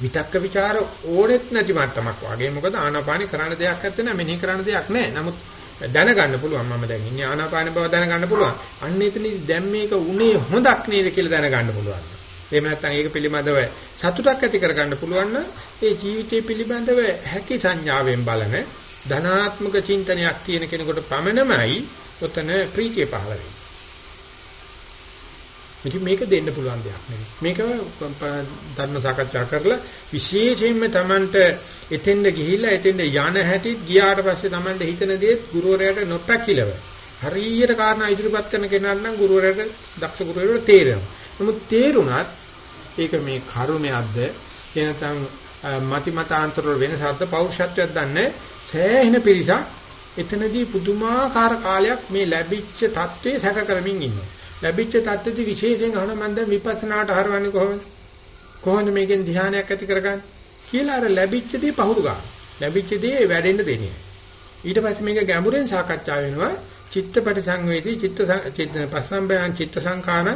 විතක්ක ਵਿਚාර ඕනෙත් නැති මට්ටමක් වගේ. මොකද ආනාපානි කරන්න දෙයක් නැත්නම් නෑ මෙනෙහි කරන්න දෙයක් නෑ. නමුත් දැනගන්න පුළුවන් මම දැන් ඉන්නේ ආනාපාන බව දැනගන්න පුළුවන්. අන්න එතනදී දැන් මේක උනේ හොඳක් නේද කියලා දැනගන්න පුළුවන්. එහෙම නැත්නම් ඒක පිළිබඳව සතුටක් ඇති කරගන්න පුළුවන් නම් ඒ ජීවිතය පිළිබඳව හැකි සංඥාවෙන් බලන ධනාත්මක චින්තනයක් තියෙන කෙනෙකුට පමණමයි ඔතන ප්‍රීතිය පහළ වෙන්නේ ඉතින් මේක දෙන්න පුළුවන් දෙයක් නෙවෙයි. මේක ධර්ම සාකච්ඡා කරලා විශේෂයෙන්ම Tamanට එතෙන්ද ගිහිල්ලා එතෙන්ද යන හැටි ගියාට පස්සේ Tamanට හිතන දේත් ගුරුවරයාට නොපැකිලව. හරියට කාරණා ඉදිරිපත් කරන කෙනාට නම් ගුරුවරයාට දක්ෂ ගුරුවරයාට තේරෙනවා. නමුත් තේරුණත් ඒක මේ කර්මයක්ද එනතන් මති මතාන්තර වෙනසක්ද පෞරුෂත්වයක් දන්නේ සෑහෙන පිරිසක් එතනදී පුදුමාකාර කාලයක් මේ ලැබිච්ච தત્ත්වය සැක කරමින් ඉන්නවා. ලැබිච්ච தત્ත්වෙදි විශේෂයෙන් අහන මම දැන් විපස්සනාට හරවන්නේ කොහොමද? කොහොමද මේකෙන් ධ්‍යානයක් ඇති කරගන්නේ? කියලා අර ලැබිච්ච දේ පහුරු ගන්න. ලැබිච්ච දේ වැඩෙන්න දෙන්නේ. ඊට පස්සේ මේක ගැඹුරෙන් සාකච්ඡා වෙනවා. චිත්තපටි සංවේදී චිත්ත චිත්ත පස්සම්බයන් චිත්ත සංකාන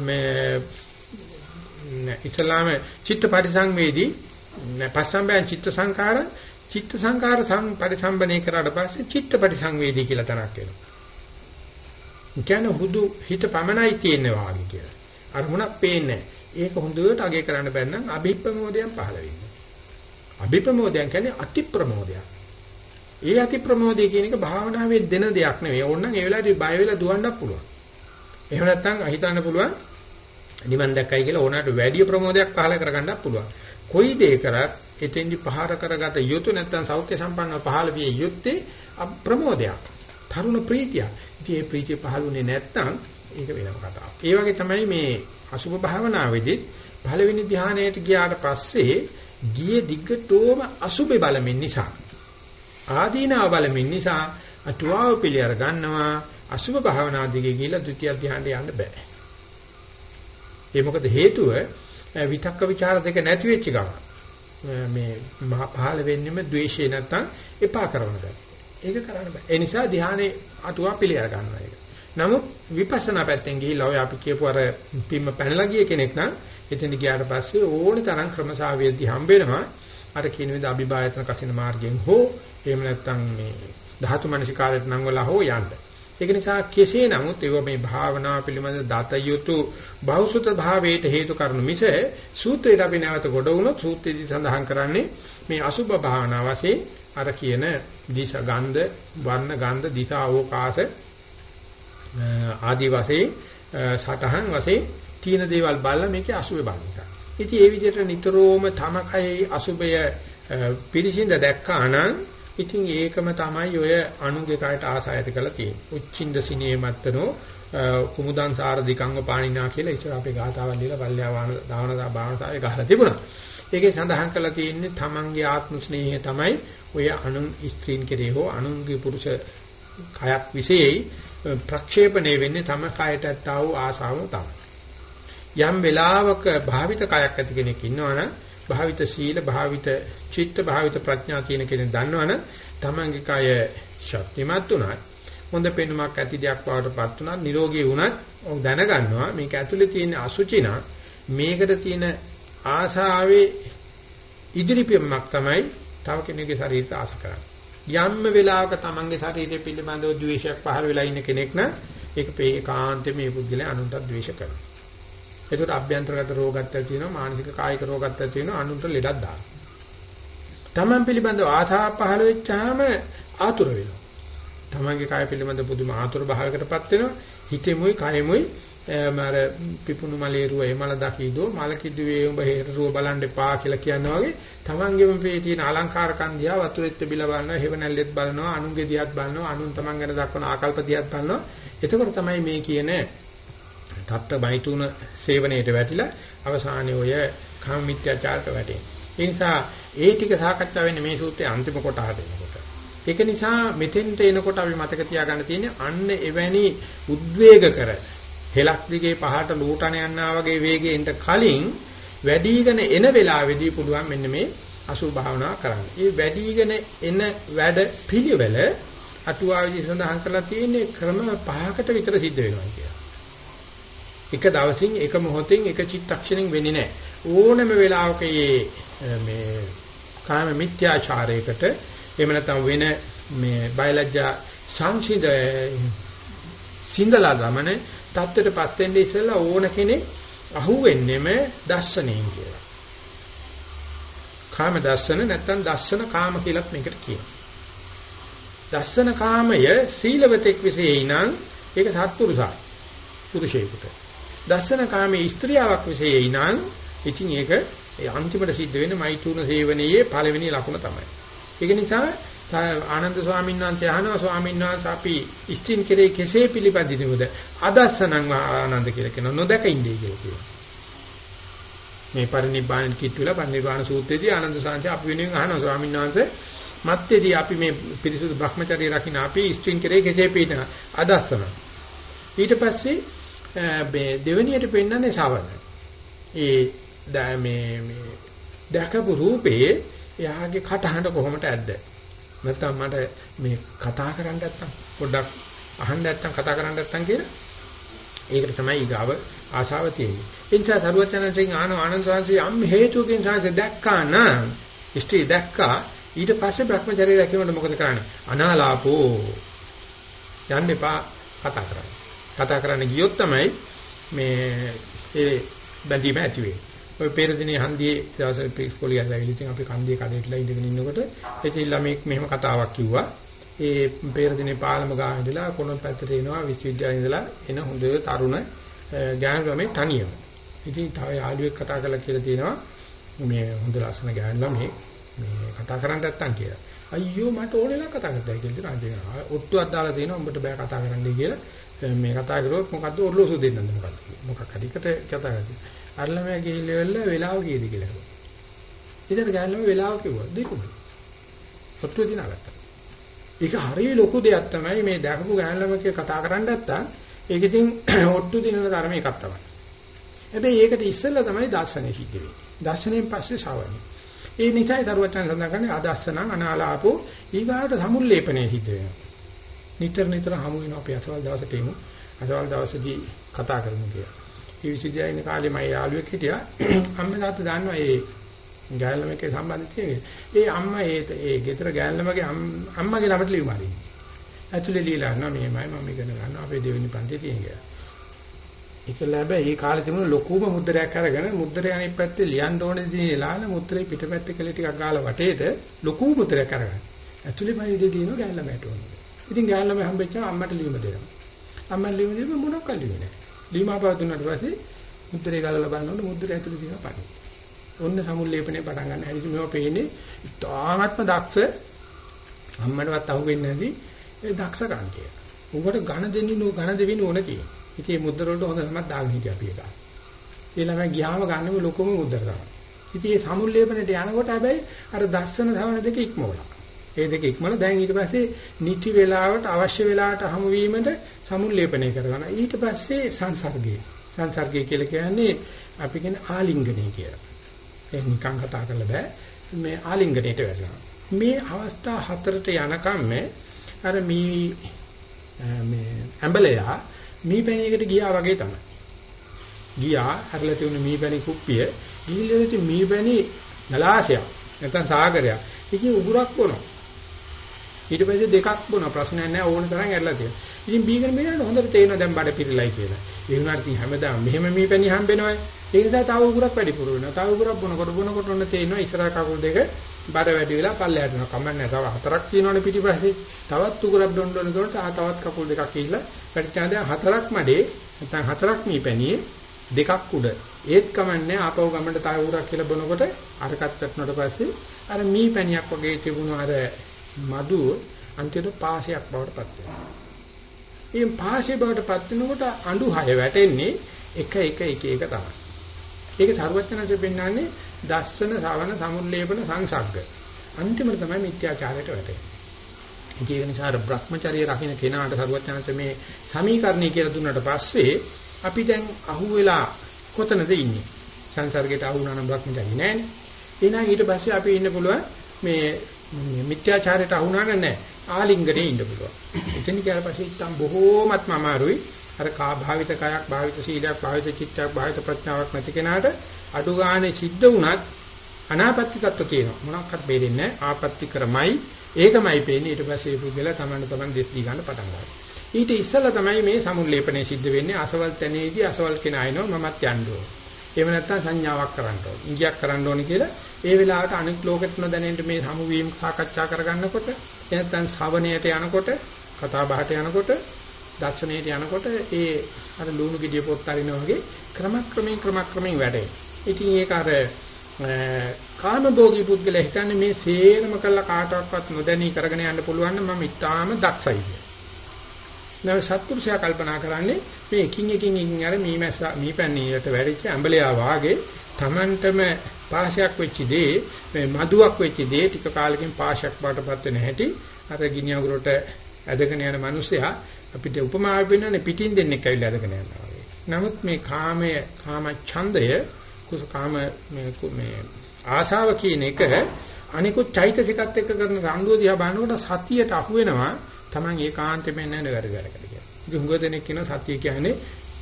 මේ ඉස්ලාම චිත්ත පරිසංවේදී පස්සම්බයන් චිත්ත සංකාර චිත්ත සංකාර පරිසම්බනේ කරාට පස්සේ චිත්තපටි සංවේදී කියලා තනක් වෙනවා. කියන්නේ හුදු හිත පමණයි තියෙන්නේ වාගේ කියලා. අරමුණක් පේන්නේ ඒක හොඳට අගය කරන්න බැන්නම් අභිප්‍රමෝදයන් පහළ වෙන්නේ. අභිප්‍රමෝදයන් කියන්නේ අති ප්‍රමෝදයක්. ඒ අති ප්‍රමෝදය කියන එක භාවනාවේ දෙන දෙයක් නෙවෙයි. ඕනනම් ඒ වෙලාවේදී බය වෙලා දුවන්නත් පුළුවන්. එහෙම නැත්නම් හිතන්න පුළුවන් නිවන් දැක්කයි කියලා ඕනකට වැඩි ප්‍රමෝදයක් පහළ කරගන්නත් පුළුවන්. කොයි දේ කරත් එතෙන්දි පහර කරගත යුතු නැත්නම් සෞඛ්‍ය සම්පන්නව පහළ විය යුත්තේ ප්‍රමෝදයක්. තරුණ ප්‍රීතිය. ඉතින් මේ ප්‍රීතිය පහළුනේ නැත්නම් ඒක වෙනම කතාවක්. ඒ වගේ තමයි මේ අසුභ භාවනාවේදී පළවෙනි ධානයට ගියාට පස්සේ ගියේ දිග්ගටෝම අසුභේ බලමින් නිසා ආදීනාව බලමින් නිසා අටුවාව පිළිඅර ගන්නවා අසුභ භාවනා දිගේ ගිහිලා ද්විතිය ධානයට යන්න බෑ. ඒ මොකද හේතුව විතක්ක ਵਿਚාර දෙක නැති වෙච්ච ගමන්. මේ පහළ වෙන්නෙම ද්වේෂය නැත්තම් එපා කරන දේ. ඒක කරන්න බෑ. ඒ නිසා ධානයේ අටුවා පිළිඅර ගන්නවා ඒක. නමුත් විපස්සනා පැත්තෙන් ගිහිල්ලා ඔය අපි කියපු අර පිම්ම පැනලා ගිය කෙනෙක් නම් එතන ගියාට පස්සේ ඕන තරම් ක්‍රමසාවියදී හම්බ වෙනවා. අර කියන විදිහ අභිභායතන කසින මාර්ගයෙන් හෝ එහෙම නැත්නම් මේ ධාතු මනසිකාරයට නම් වල හෝ යන්න. ඒක නිසා කෙසේ නමුත් ඒව මේ භාවනාව පිළිබඳ දත යුතු බෞසුත භාවයට හේතු කරනු මිස සූත්‍රයට අපි නැවත ගොඩ වුණොත් සූත්‍රයේදී සඳහන් කරන්නේ මේ අසුභ භාවනාව වශයෙන් අර කියන දිශ ගන්ධ වර්ණ ගන්ධ දිශා අවකාශ ආදි වශයෙන් සටහන් වශයෙන් තීන දේවල් බලලා මේකේ අසුභ බලන එක. ඉතින් ඒ විදිහට නිතරම තමකයේ අසුභය පිරිසිඳ දැක්කා නම් ඉතින් ඒකම තමයි ඔය අනුගේ කායට ආසායත කරලා තියෙන්නේ. උච්චින්ද සිනේ මත්තනෝ කුමුදං සාර දිකංග පාණිනා කියලා ඉස්සර අපේ ගාතාවල් ලියලා පල්ලෙහා වාන දාවන භාවනාවේ ගහලා තිබුණා. ඒකේ සඳහන් කරලා තියෙන්නේ තමන්ගේ ආත්ම ස්නේහය තමයි ඔය අනුන් ස්ත්‍රීන් කෙරේ හෝ අනුන්ගේ පුරුෂ කයක් විශේෂයි ප්‍රක්ෂේපණය වෙන්නේ තම කයට ඇත්තා වූ ආසාව තමයි. යම් වෙලාවක භාවිත කයක් ඇති කෙනෙක් ඉන්නවනම් භාවිත සීල භාවිත චිත්ත භාවිත ප්‍රඥා කියන කෙනෙක් දන්නවනම් තමන්ගේ කය ශක්තිමත් උනත් හොඳ පෙනුමක් ඇති දෙයක් බවට පත් උනත් නිරෝගී වුණත් ඔහු දැනගන්නවා මේක ඇතුලේ තියෙන අසුචින මේකට තියෙන ආශාවේ ඉදිරිපෙම්මක් තමයි තව කෙනෙකුගේ ශරීරයට ආස කරන්නේ. යම්ම වෙලාවක තමන්ගේ ශරීරය පිළිබඳව ද්වේෂයක් පහළ වෙලා ඉන්න කෙනෙක් නම් ඒක ඒකාන්තයෙන් මේ පුද්ගලයා අනුන්ට ද්වේෂ කරනවා. ඒකට අභ්‍යන්තරගත රෝගත් ඇති වෙනවා මානසික කායික රෝගත් ඇති වෙනවා අනුන්ට ලෙඩක් දානවා. තමන් පිළිබඳව ආශා පහළ වෙච්චාම ආතුර වෙනවා. තමන්ගේ කාය පිළිබඳ පුදුම ආතුර භාවයකටපත් වෙනවා. හිතෙමුයි කයෙමුයි මර පිපුණු මලේ රුව එමල දකිදෝ මල කිදුවේ උඹ හේරුව බලන්න එපා කියලා කියනවා වගේ තමන්ගේම මේ තියෙන අලංකාර කන්දියා වතුරෙත් බිල බලනවා හෙවණැල්ලෙත් බලනවා අනුන්ගේ දිහාත් බලනවා අනුන් තමන් ගැන දක්වන ආකල්ප දිහාත් බලනවා එතකොට තමයි මේ කියන තත්ත බයිතුන සේවනයේට වැටිලා අවසානයේ ඔය කාම මිත්‍යාචාරයට වැටෙන්නේ. ඒ නිසා ඒ ටික සාකච්ඡා වෙන්නේ මේ සූත්‍රයේ අන්තිම කොටහට එනකොට. ඒක නිසා මෙතෙන්ට එනකොට අපි මතක තියාගන්න තියෙන්නේ අන්න එවැනි උද්වේග කර හෙලක් දිගේ පහට ලූටන යනවා වගේ වේගයෙන්ට කලින් වැඩිගෙන එන වෙලාවේදී පුළුවන් මෙන්න මේ අසුභ භාවනා කරන්න. මේ වැඩිගෙන එන වැඩ පිළිවෙල අටුවාවේදී සඳහන් කරලා තියෙන්නේ ක්‍රම පහකට විතර සිද්ධ වෙනවා කියලා. එක දවසින් එක මොහොතින් එක චිත්තක්ෂණෙන් වෙන්නේ නැහැ. ඕනම වෙලාවක මේ කාම මිත්‍යාචාරයකට එහෙම නැත්නම් වෙන මේ බයලජ්ජා සංසිඳ සිඳලා ගමන தත්ත්වයටපත් වෙන්න ඉස්සෙල්ලා ඕන කෙනෙක් අහුවෙන්නෙම දර්ශනයෙන් කියලා. කාම දර්ශන නැත්නම් දර්ශන කාම කියලාත් මේකට කියනවා. දර්ශන කාමය සීලවතෙක් විශේෂයි නම් ඒක සත්පුරුෂයි. පුරුෂයෙකුට. දර්ශන කාමයේ ස්ත්‍රියාවක් විශේෂයි නම් ඉතින් ඒක ඒ අන්තිමට සිද්ධ වෙන මෛතුන සේවනයේ පළවෙනි ලකුණ තමයි. ඒක නිසා ආනන්ද ස්වාමීන් වහන්සේ අහනවා ස්වාමීන් වහන්සේ අපි ස්ත්‍රීන් කෙරේ කෙසේ පිළිපදිනවද? අදස්සනං ආනන්ද කියලා කියන නොදක ඉන්නේ කියලා කියනවා. මේ පරිනිබ්බාන කිට්ටුල පරිනිබ්බාන සූත්‍රයේදී ආනන්ද සාන්ති අපි වෙනුවෙන් අහනවා ස්වාමීන් වහන්සේ මත්තේදී අපි මේ පිරිසුදු භ්‍රමචර්ය රකින්න අපි ස්ත්‍රීන් කෙරේ කෙසේ පිළිපදින අදස්සන. ඊට පස්සේ Eh, මේ දෙවෙනියට පෙන්වන්නේ ශවන. ඒ මේ මේ දැකපු රූපේ එයාගේ කටහඬ කොහොමද ඇද්ද? නැත්නම් මට මේ කතා කරන්න නැත්තම් පොඩ්ඩක් අහන්න නැත්තම් කතා කරන්න නැත්තම් කියලා ඒකට තමයි ඊගාව ආශාව තියෙන්නේ. ඒ නිසා සරුවචනන්සෙන් ආන ආනන්ද සාංශي යම් හේතුකින් සාංශ දැක්කා නම් ඉෂ්ටි දැක්කා ඊට පස්සේ Brahmacharya රැකීමට මොකද කරන්නේ? අනාලාපෝ යන්න එපා කතා කරන්න. කතා කරන්න ගියොත් තමයි මේ ඒ බැඳීම ඇති වෙන්නේ. ඔය පෙර දිනේ හන්දියේ දවසක ඉස්කෝලේ යලා ඉතින් අපි කන්දියේ කඩේටලා ඉඳගෙන ඉන්නකොට ඉතින් ළමෙක් මෙහෙම කතාවක් කිව්වා. ඒ පෙර දිනේ පාලම ගාන ඉඳලා කොන පැත්තට එනවා විශ්වවිද්‍යාලේ ඉඳලා එන හොඳ තරුණ ගෑනු ළමයි තනියම. ඉතින් තව යාළුවෙක් කතා කරලා කියලා තියෙනවා මේ හොඳ ලස්සන ගෑනලා මේ මේ කතා කරන්න නැත්තම් කියලා. අයියෝ මට ඕනෙලා කතා කරද්දී කියලා දෙනවා. ඔට්ටුවක් දාලා තියෙනවා උඹට බෑ කතා කරන්න කියලා. මේ කතා කරොත් මොකද්ද ඔර්ලෝසු දෙන්නද මොකද්ද? මොකක් හරි එකට කතා කරද්දී. අර ළමයා ගිහිල්ලා වෙලාව කීයද කියලා කිව්වා. ඉතින් ගෑනලම වෙලාව කිව්වා දෙකම. ඔට්ටුව දිනාගත්තා. ඒක හරිය ලොකු දෙයක් තමයි මේ දැකපු ගෑනලමක කතා කරන්න නැත්තම් ඒක ඉතින් ඔට්ටු දිනන ධර්ම එකක් තමයි. හැබැයි ඒකට ඉස්සෙල්ලා තමයි දර්ශනය සිද්ධ වෙන්නේ. දර්ශනයෙන් පස්සේ ශ්‍රවණය. ඒ නිසායි දරුවචන් සඳහන් කරන්නේ ආදස්සනම් අනාලාපෝ ඊගාට සමුල්ලේපණය සිද්ධ වෙනවා. නිතර නිතර හමු වෙනවා අපි අසවල් දවසට එමු. අසවල් දවසේදී කතා කරමු කියලා. ඒ විසිදියා ඉන්න කාලේ මම යාළුවෙක් හිටියා. අම්මලාට දන්නවා ඒ ගෑල්ලමකේ සම්බන්ධිතය. ඒ අම්මා ඒ ඒ ගෙදර ගෑල්ලමගේ අම්මගේ ළමට ලියුම අරින්නේ. ඇතුලේ ලියලා යනවා මෙහෙමයි මම ඉගෙන ගන්නවා අපේ දෙවෙනි පන්තියේ තියෙන කියලා. ඒක ලැබෙයි ඒ කාලේ තිබුණ ලොකුම මුද්‍රයක් අරගෙන මුද්‍රය අනිත් පැත්තේ ලියන්න ඕනේ දිනේ ලාන මුද්‍රේ පිටපැත්තේ කලේ ටිකක් ගාලා වටේට ලොකු මුද්‍රයක් අරගන්න. ඇතුලේ මම ඉඳී දිනන ගෑල්ලමට ඕනේ. ඉතින් ගෑල්ලම හම්බෙච්චා අම්මට ලියුම දෙනවා. අම්මා ලියුම දෙන්න මොනක් කල්ලිවේ නැහැ. ලියුමාපව දුන්නාට පස්සේ මුද්‍රේ ගාලා බලනකොට මුද්‍රය ඇතුලේ තියෙන පණි. ඔන්න සමුල්ලේපනේ පටන් ගන්න හැටි මේවා පේන්නේ ඉතාමත්ම දක්ෂ අම්මටවත් අහුවෙන්නේ නැති ඒ දක්ෂකම් කිය. උඹට ඝන දෙන්නේ නෝ ඝන දෙවින ඕන කියන. ඉතින් මේ මුද්දර වලට හොඳ නමක් දාගෙන හිටියා අපි ඒක. ඒ ළමයි ගියාම ගන්නම ලොකම මුද්දර තමයි. ඉතින් මේ සමුල්ලේපනට යනකොට හැබැයි අර දස්සන ධවන දෙක ඉක්මවලා. ඒ දෙක ඉක්මවලා දැන් ඊට පස්සේ නිටි වේලාවට අවශ්‍ය වේලාවට හමු වීමට සමුල්ලේපනය කරගන්න. ඊට පස්සේ සංසර්ගය. සංසර්ගය කියලා කියන්නේ අපි කියන ආලිංගනය කියලා. ඒ නිකන් කතා කරලා බෑ. මේ ආලිංගනයට වැටෙනවා. මේ අවස්ථා හතරට යනකම් අර මේ මේ ඇඹලයා මීපැණියකට ගියා වගේ තමයි. ගියා හරලා තියුණු මීපැණි කුප්පිය ගිහිල්ලා ඉති මීපැණි නලාශයක් නැත්නම් සාගරයක්. ඉතින් උගුරක් බොනවා. ඊට පස්සේ දෙකක් බොනවා ප්‍රශ්නයක් නැහැ ඕන තරම් ඇරලා තියෙනවා. ඉතින් බීගෙන මේකට හොඳට තේරෙනවා දැන් බඩ පිරලයි කියලා. ඒ වුණාට ඉතින් හැමදාම මෙහෙම මීපැණි හම්බෙනවයි. ඒ නිසා තව උගුරක් වැඩිපුර වෙනවා. තව උගුරක් බොනකොට බොනකොට ඔන්න තේිනවා ඉස්සරහ කකුල් දෙක බර වැඩි වෙලා පල්ලයට යනවා. කමන්නේ තව හතරක් තියෙනවනේ පිටිපස්සේ. තවත් උගුරක් බොන්න ඕන කරනකොට ආ තවත් කකුල් දෙකක් ගිහිල්ලා පැටිචා දැන් හතරක් මඩේ නැත්නම් හතරක් මීපැණියේ දෙකක් උඩ. ඒත් කමන්නේ ආපහු ගමන්ට තව උගුරක් කියලා බොනකොට අරකට වැටුණාට පස්සේ අර මීපැණියක් වගේ තිබුණු අර මදු අන්තිමට පාසයක් බවට පත් වෙනවා. මේ පාසය බවට පත් වෙනකොට අඬු හය වැටෙන්නේ එක එක එක එක තමයි. ඒක සර්වඥාන්සේ පෙන්වන්නේ දස්සන ශ්‍රවණ සමුල්ලේපන සංසග්ග. අන්තිමට තමයි මිත්‍යාචාරයට වැටෙන්නේ. ඒක නිසා අර Brahmacharya රකින්න කෙනාට සර්වඥාන්සේ මේ සමීකරණي කියලා දුන්නාට පස්සේ අපි දැන් අහුවෙලා කොතනද ඉන්නේ? සංසර්ගයට අහු වුණා නම් Brahmacharya නෑනේ. එහෙනම් ඊට පස්සේ අපි ඉන්න පුළුවන් මේ මිත්‍යාචාරයට අහු වුණා නෑ. ආලිංගනේ ඉන්න පුළුවන්. එතන කියලා පස්සේ ඉතින් බොහෝමත්ම අමාරුයි. අර කා භාවිත කයක් භාවිත සීලයක් භාවිත චිත්තයක් භාවිත ප්‍රඥාවක් නැති කෙනාට අඩු ගානේ සිද්ධ වුණත් අනාපත්‍ති තත්ත්ව තියෙනවා. මොනක්වත් බේරෙන්නේ නැහැ. ආපත්‍ති කරමයි. ඒකමයි පේන්නේ. ඊට පස්සේ පුද්ගලයා තමන්න තමන් දෙස් දී ගන්න පටන් ගන්නවා. ඊට ඉස්සෙල්ලා තමයි මේ සමුල්ලේපණය සිද්ධ වෙන්නේ. අසවල් තැනේදී අසවල් කෙනා එනවා මමත් යන්න ඕන. එහෙම නැත්නම් සංඥාවක් කරන්න ඕන ඉංගියක් කරන්න ඕන කියලා ඒ වෙලාවට අනිත් ලෝකෙත් නොදැනෙන්න මේ සමු වීම සාකච්ඡා කරගන්නකොට එනත්තන් ශ්‍රවණයට යනකොට කතා බහට යනකොට දර්ශනයට යනකොට ඒ අර ලුණු ගෙඩිය පොත් අරිනා වගේ ක්‍රමක්‍රමයෙන් ක්‍රමක්‍රමයෙන් වැඩේ. ඉතින් ඒක අර කාමභෝගී පුද්ගලයා හිතන්නේ මේ සේරම කළා කාටවත් නොදැනී කරගෙන යන්න පුළුවන් නම් මම ඉතාම දක්ෂයි කියලා. නම සත්පුරුෂයා කල්පනා කරන්නේ මේ එකින් එකින් එකින් අර මීමැස්ස මීපැන්නේට වැඩිච්ච ඇඹලයා වාගේ Tamanටම පාශයක් වෙච්ච දේ මේ මදුවක් වෙච්ච දේ ටික කාලෙකින් පාශයක් බාටපත් වෙන හැටි අර ගිනි අඟුරට ඇදගෙන යන මිනිසයා අපිට උපමාවක් වෙනනේ පිටින් දෙන්නෙක් ඇවිල්ලා අරගෙන යනවා වගේ. නමුත් මේ කාමය කාම ඡන්දය කුස කාම මේ මේ ආශාව කියන එක අනිකුත් චෛතසිකත් එක්ක කරන රණ්ඩුව දිහා බලනකොට සතියට අහු වෙනවා Taman ඒකාන්තයෙන් නැන වැඩ කරකට කියලා. ඉතින් හුඟ දෙනෙක් කියන සතිය කියන්නේ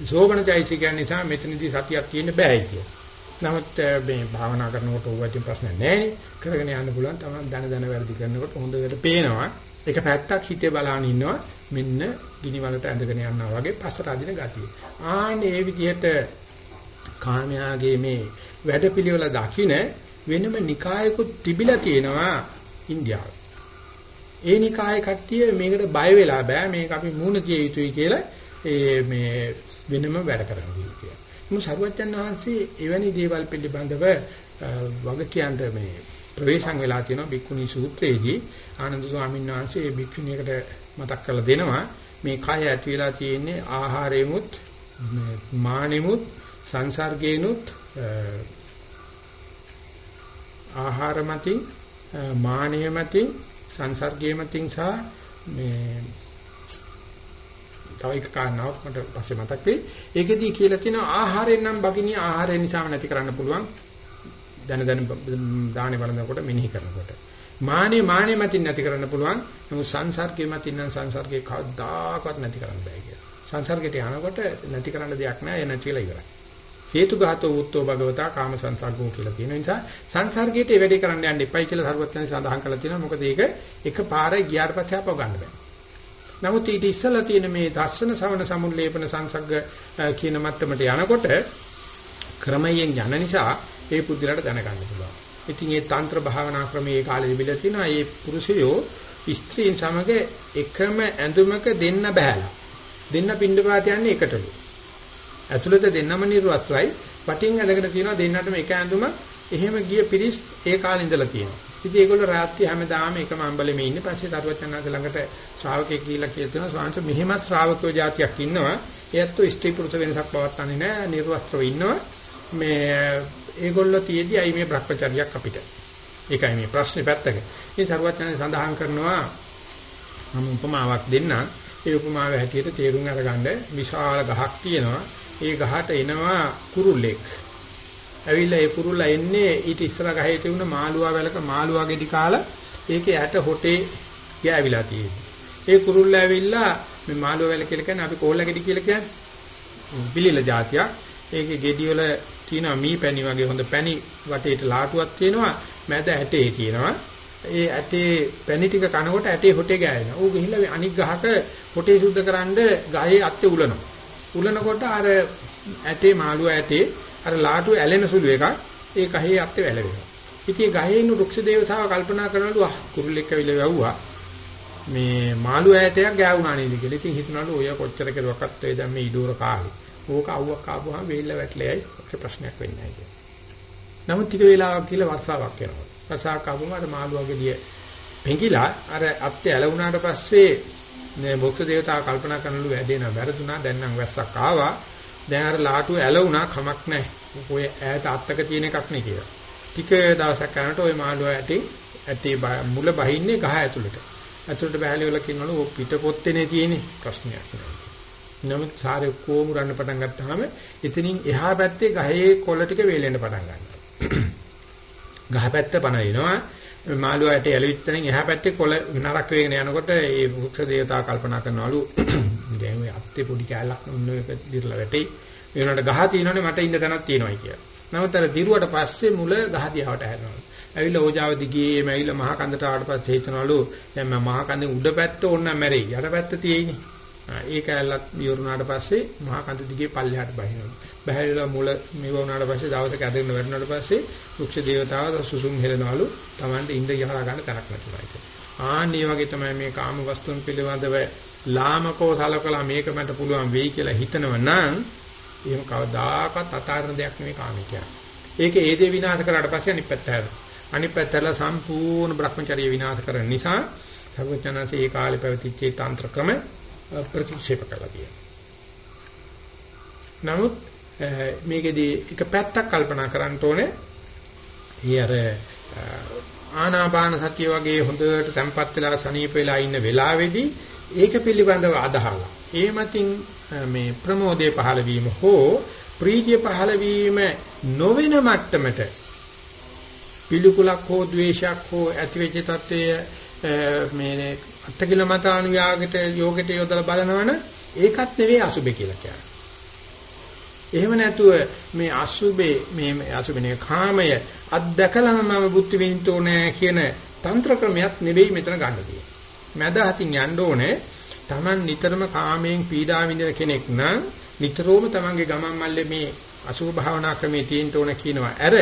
සෝබන චෛතසිකයන් නිසා මෙතනදී සතියක් තියෙන්න බෑයි කියලා. නමුත් මේ භාවනා කරනකොට ඕවැටි ප්‍රශ්න නැහැ. කරගෙන යන්න පුළුවන්. Taman දන දන වැඩි කරනකොට හොඳට පේනවා. එක පැත්තක් හිතේ බලාගෙන ඉන්නවා. මෙන්න ගිනි වලට ඇඳගෙන යනවා වගේ පස්සට අදින ගතිය. ආන්නේ මේ විදිහට කාමයාගේ මේ වැඩපිළිවෙල දකින්න වෙනම නිකායකුත් තිබිලා තියෙනවා ඉන්දියාවේ. ඒ නිකාය කට්ටිය මේකට බය වෙලා බෑ. මේක අපි මූණ කිය යුතුයි කියලා ඒ මේ වෙනම වැඩ කරනවා කියලා. මු සරුවච්චන් වහන්සේ එවැනි දේවල් පිළිබඳව වග කියන්න මේ ප්‍රවේශම් වෙලා තියෙනවා බික්කුණී සූත්‍රයේදී. ආනන්ද ස්වාමීන් වහන්සේ මේ බික්කුණියකට මතක් කරලා දෙනවා. මේ කය ඇති වෙලා තියෙන්නේ ආහාරෙමුත් මානෙමුත් සංසර්ගේනුත් ආහාර මතින් මානය මතින් සංසර්ගයේ මතින් සහ මේ තව එක කාරණාවක් මට පස්සේ මතක් වෙයි. ඒකෙදී කියලා තියෙනවා ආහාරයෙන් නම් බගිනිය ආහාරය නිසාම නැති කරන්න පුළුවන්. දන දන දාහනේ වළඳනකොට මෙනෙහි කරනකොට. මානේ මානේ මතින් නැති කරන්න පුළුවන්. නමුත් සංසර්ගයේ මතින් නම් සංසර්ගයේ කවදාකවත් නැති කරන්න බෑ කියලා. සංසර්ගයට යනකොට නැති කරන්න දෙයක් නෑ. ඒ නැතිලා ඉවරයි. හේතුඝාතෝ උත්තෝ භගවතා කාම සංසර්ගෝ කියලා තියෙන නිසා සංසර්ගයට ඒ වැඩේ කරන්න යන්න එපයි කියලා සරුවත්යන් සඳහන් කරලා තියෙනවා. මොකද ඒක එකපාරයි ගියාට පස්සේ අපව ගන්න බෑ. නමුත් ඊට ඉස්සලා තියෙන මේ දර්ශන ශ්‍රවණ සමුල්ලේපන සංසග්ග කියන මට්ටමට යනකොට ක්‍රමයෙන් යන නිසා ඒ පුදුලට දැනගන්න පුළුවන්. ඉතින් මේ තන්ත්‍ර භාවනා ක්‍රමයේ කාලෙ තිබිලා තියෙනවා. මේ පුරුෂයෝ ස්ත්‍රීන් සමග එකම ඇඳුමක දෙන්න බෑලා. දෙන්න පින්ඩපාත යන්නේ එකටලු. ඇතුළත දෙන්නම නිර්වස්ත්‍රයි පටින් ඇඳගෙන තියෙනවා දෙන්නටම එක ඇඳුම එහෙම ගිය පිරිස් ඒ කාලේ ඉඳලා තියෙනවා. ඉතින් ඒගොල්ලෝ රාත්‍රී හැමදාම එකම අම්බලෙම ඉන්නේ. පස්සේ තරුවචනාංශ ළඟට ශ්‍රාවකෙක් ගිහිල්ලා කියලා තියෙනවා ස්වාමීන් මෙහෙම ශ්‍රාවකයෝ જાතියක් ඉන්නවා. ඒත් ස්ත්‍රී පුරුෂ වෙනසක් පවත්න්නේ නැහැ. නිර්වස්ත්‍රව ඉන්නවා. මේ ඒගොල්ලෝ තියේදී අයි මේ භ්‍රමචර්යයක් අපිට. ඒකයි මේ ප්‍රශ්නේ පැත්තක. ඉතින් තරුවචනාංශ සඳහන් කරනවා මම උපමාවක් දෙන්නම්. ඒ උපමාව හැටියට තේරුම් අරගන්න විශාල ගහක් තියෙනවා. ඒ ගහට එනවා කුරුල්ලෙක්. ඇවිල්ලා ඒ කුරුල්ලා එන්නේ ඊට ඉස්සර ගහේ තිබුණ මාළුවා වැලක මාළුවා ගෙඩි කාලා ඒකේ ඇට හොටේ ගෑවිලා තියෙනවා. ඒ කුරුල්ලා ඇවිල්ලා මේ මාළුවා වැල කියලා කියන්නේ අපි කෝල්ලා ගෙඩි කියලා කියන්නේ. පිළිල જાතියක්. ඒකේ ගෙඩි වල තියෙනවා මී පැණි වගේ හොඳ පැණි වටේට ලාටුවක් තියෙනවා. මැද ඇටේ තියෙනවා. ඒ ඇටේ පැණි ටික කනකොට ඇටේ හොටේ ගෑවෙනවා. ඌ ගිහිල්ලා අනික් ගහක හොටේ සුද්ධ කරන්න ගහේ අත්තේ උලනවා. උලනකොට අර ඇටේ මාළුව ඇටේ අර ලාටුව ඇලෙන සුළු එකක් ඒ ගහේ අත්තේ වැළවෙනවා. ඉතින් ගහේ ඉන්න රුක්ෂ දේවතාව කල්පනා කරනලු ආ කුරුල්ලෙක් ඇවිල්ලා වැව්වා. මේ මාළු ඈතයක් ගෑවුනා නේද කියලා. ඉතින් හිතනලු ඔය කොච්චර කෙරුවක්වත් ඒ දැන් මේ ඉඩෝර කාලේ. ඕක අවුවක් ආපුවාම වෙයිලා වැටලෙයි ඔක ප්‍රශ්නයක් වෙන්නේ නැහැ කියලා. නමුත් ටික වෙලාවක් කියලා වර්ෂාවක් යනවා. වර්ෂාවක් ආපුවම අර මාළුවගේ දිය පෙඟිලා අර අත්තේ ඇලුනාට පස්සේ මේ මොක්ෂ දේවතාව කල්පනා කරනලු වැඩේන වැරදුනා දැන් නම් වැස්සක් ආවා. දැන් අර ලාටුව ඇලුනා කමක් නැහැ ඔය ඈත අත්තක තියෙන එකක් නේ කියලා. ටික දවසක් යනකොට ওই මාළුව ඇටි ඇටි මුල බහින්නේ ගහ ඇතුළට. ඇතුළට බහැලි වල කියනවලු ඔය පිට පොත්තේනේ තියෙන්නේ. ප්‍රශ්නයක් නෑ. නමුත් සාරේ කොමුරන්න පටන් ගත්තාම එතනින් එහා පැත්තේ ගහේ කොළ ටික වේලෙන්න පටන් ගන්නවා. ගහ පැත්ත පණ එනවා මාළුවාට ඇලවිච්චෙන් එහා පැත්තේ කොළ නරක වෙගෙන යනකොට ඒ වෘක්ෂ දේවතා කල්පනා කරනවලු දැන් ඔය අත්තේ පොඩි කැලක් උන්න එක දිර්ලා වැටේ ඒ වුණාට ගහ තියෙනවනේ මට ඉන්න තැනක් තියෙනවායි කියලා. නමුත් අර දිරුවට පස්සේ මුල ගහ දිහාවට හැරෙනවා. ඇවිල්ලා ඕජාව දිගේම ඇවිල්ලා මහා කන්දට ආවට පස්සේ හිතනවලු දැන් මම මහා කන්දේ උඩ පැත්ත ඕන්න මැරෙයි. යට පැත්ත තියෙයිනේ. ඒක ඇල්ලක් විවරුණාට පස්සේ මහා කන්ද දිගේ පල්ලෙහාට බහිනවා. බහැරිලා මුල මෙව වුණාට පස්සේ දවසක ඇදගෙන වැටුණාට පස්සේ වෘක්ෂ දේවතාව සුසුම් හෙලනවලු Tamande ඉඳ යහලා ගන්න තරක් නැතුණා ඒක. ආන්නේ වගේ තමයි මේ කාම වස්තුන් පිළිබඳව ලාමකෝ සලකලා මේක මට පුළුවන් වෙයි කියලා හිතනව නම් එහෙම කවදාකවත් අතාරන දෙයක් නෙමෙයි කාමී කියන්නේ. ඒක ඒ දේ විනාශ කරාට පස්සේ අනිත් පැත්ත හැරෙනවා. අනිත් පැත්තලා සම්පූර්ණ Brahmacharya විනාශ කරන නිසා සර්වඥාන්සේ ඒ කාලේ පැවතිච්ච තන්ත්‍ර ක්‍රම ප්‍රතික්ෂේප කළා කියනවා. නමුත් මේකෙදී එක පැත්තක් කල්පනා කරන්න ඕනේ. ඊ අර ආනාපාන සතිය වගේ හොඳට තැම්පත් වෙලා සනීප වෙලා ඉන්න වෙලාවේදී ඒක පිළිබඳව අදහලා. ඒ මතින් මේ ප්‍රමෝදයේ පහළ වීම හෝ ප්‍රීතිය පහළ වීම නොවන මට්ටමට පිළිකුලක් හෝ ද්වේෂයක් හෝ ඇතිවෙච්ච තත්ත්වය මේ අත්කිලමතානුයාගයට යෝගයට යොදලා බලනවනේ ඒකත් නෙවෙයි අසුබේ කියලා කියන්නේ. එහෙම නැතුව මේ අසුබේ මේ අසුබනේ කාමය අත්දකලම මම බුද්ධ විඳින්න ඕනේ කියන තන්ත්‍ර ක්‍රමයක් නෙවෙයි මෙතන ගන්න තියෙන්නේ. මැද අතින් යන්න ඕනේ Taman නිතරම කාමයෙන් පීඩා විඳින කෙනෙක් නම් නිතරම Tamanගේ ගමන් මල්ලේ මේ අසුබ භාවනා ක්‍රමයේ තියෙන්න ඕන කියනවා. අර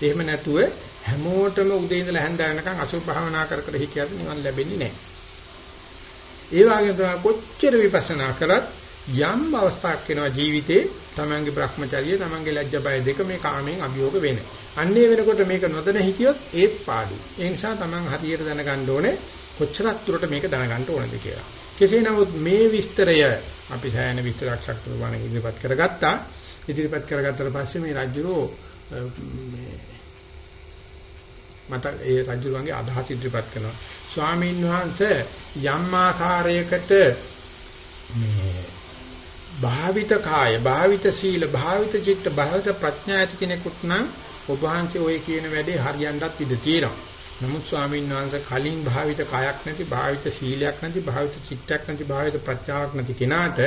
එහෙම නැතුව හැමෝටම උදේ ඉඳලා හැන්ද වෙනකන් අසුබ භාවනා කර කර හිටියද නිවන් ලැබෙන්නේ නැහැ. ඒ වගේම තමයි කොච්චර විපස්සනා කරත් යම් අවස්ථාවක් වෙනවා ජීවිතේ තමන්ගේ Brahmacharya තමන්ගේ ලැජ්ජ බය දෙක මේ කාමයෙන් අභියෝග වෙන. අන්නේ වෙනකොට මේක නොදැන හිටියොත් ඒත් පාඩුයි. ඒ නිසා තමන් හරියට දැනගන්න ඕනේ කොච්චරක් දුරට මේක දැනගන්න ඕනද කියලා. කෙසේ නමුත් මේ විස්තරය අපි සෑහෙන විස්තරයක් ශක්තිය වණ ඉදිරිපත් කරගත්තා. ඉදිරිපත් කරගත්තට පස්සේ මේ රජුරෝ මේ මට ඒ රජුරුවන්ගේ අදහස් ඉදිරිපත් කරනවා. ස්වාමීන් වහන්සේ යම් ආකාරයකට මේ භාවිත කාය, භාවිත සීල, භාවිත චිත්ත, භාවිත ප්‍රඥා ඇති කෙනෙකුට නම් ඔබ වහන්සේ ඔය කියන වැඩේ හරියන්නත් ඉඩ තියෙනවා. නමුත් ස්වාමීන් වහන්සේ කලින් භාවිත කායක් නැති, භාවිත සීලයක් නැති, භාවිත චිත්තයක් නැති, භාවිත ප්‍රඥාවක් නැති කෙනාට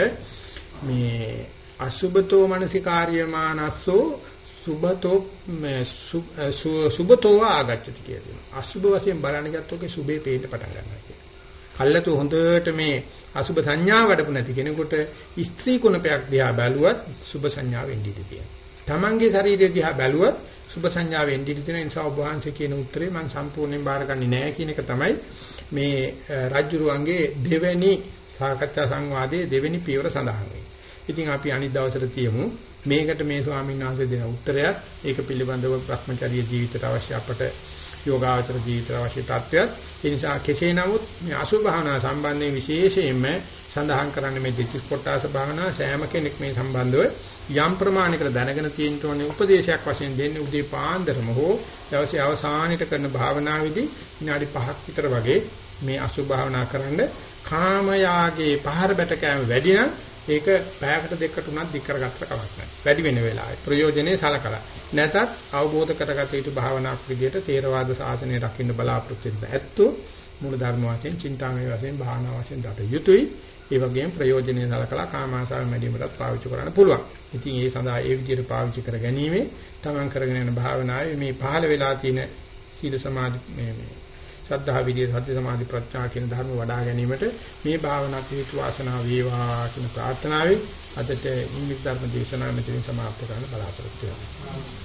මේ අසුබතෝ මනසිකාර්යමානස්සෝ සුබතෝ සුබතෝ ආගච්ඡති කියලා. අසුබ වශයෙන් බලන්න ගත්තොත් සුබේ පේන්න පටන් ගන්නවා කියලා. කල්ලාතු හොඳට මේ අසුබ සංඥා වඩපු නැති කෙනෙකුට ස්ත්‍රී කුණපයක් දිහා බැලුවත් සුබ සංඥාව එන්නේ තියෙනවා. Tamange ශරීරය දිහා බැලුවත් සුබ සංඥාව එන්නේ තියෙන නිසා ඔබ වහන්සේ කියන උත්තරේ මම සම්පූර්ණයෙන් බාරගන්නේ නැහැ කියන එක තමයි මේ රජ්ජුරුවන්ගේ දෙවෙනි සාකච්ඡා සංවාදයේ දෙවෙනි පියවර සඳහන් වෙන්නේ. ඉතින් අපි අනිත් දවසට තියමු මේකට මේ ස්වාමීන් වහන්සේ දෙන උත්තරයත් ඒක පිළිබඳව Brahmacharya ජීවිතයට අවශ්‍ය අපට යෝගාචර ජීවිතයට අවශ්‍ය තත්ත්වයක් ඒ නිසා කෙසේ නමුත් මේ අසුභ භාවනා සම්බන්ධයෙන් විශේෂයෙන්ම සඳහන් කරන්නේ මේ දෙතිස් කොටස භාවනා සෑම කෙනෙක් මේ සම්බන්ධව යම් ප්‍රමාණයකට දැනගෙන තියෙන්න ඕනේ උපදේශයක් වශයෙන් දෙන්නේ උදේ පාන්දරම හෝ දවසේ අවසානයේට කරන භාවනාවේදී විනාඩි 5ක් විතර වගේ මේ අසුභ භාවනා කරන්න කාමයාගේ පහර බැට කෑම වැඩි නම් ඒක පැයකට දෙකකට උනත් දික් කරගත්තට කමක් නැහැ. වැඩි වෙන වෙලාවේ ප්‍රයෝජනේ සලකලා. නැතත් අවබෝධ කරගත යුතු භාවනාවක් විදිහට තේරවාද සාසනය රකින්න බලාපොරොත්තු වෙන ඇත්තෝ මූල ධර්ම වශයෙන්, චින්තාමය වශයෙන්, භාවනා වශයෙන් දත යුතුයි. ඒ වගේම ප්‍රයෝජනේ සලකලා කාමාශාව මැදීමටත් පාවිච්චි කරන්න පුළුවන්. ඉතින් ඒ සඳහා ඒ විදිහට පාවිච්චි කර ගැනීම තමන් කරගෙන යන භාවනාවේ මේ පහළ වෙලා තියෙන සීල සමාධි මේ සද්ධා විදියේ සත්‍ය සමාධි ප්‍රඥා කියන ධර්ම වඩා ගැනීමට මේ භාවනා හේතු වාසනා වේවා කියන ප්‍රාර්ථනාවෙන් අදට ඉංග්‍රීසි ධර්ම දේශනාව මෙතනින් සමාප්ත කරන්න බලාපොරොත්තු වෙනවා.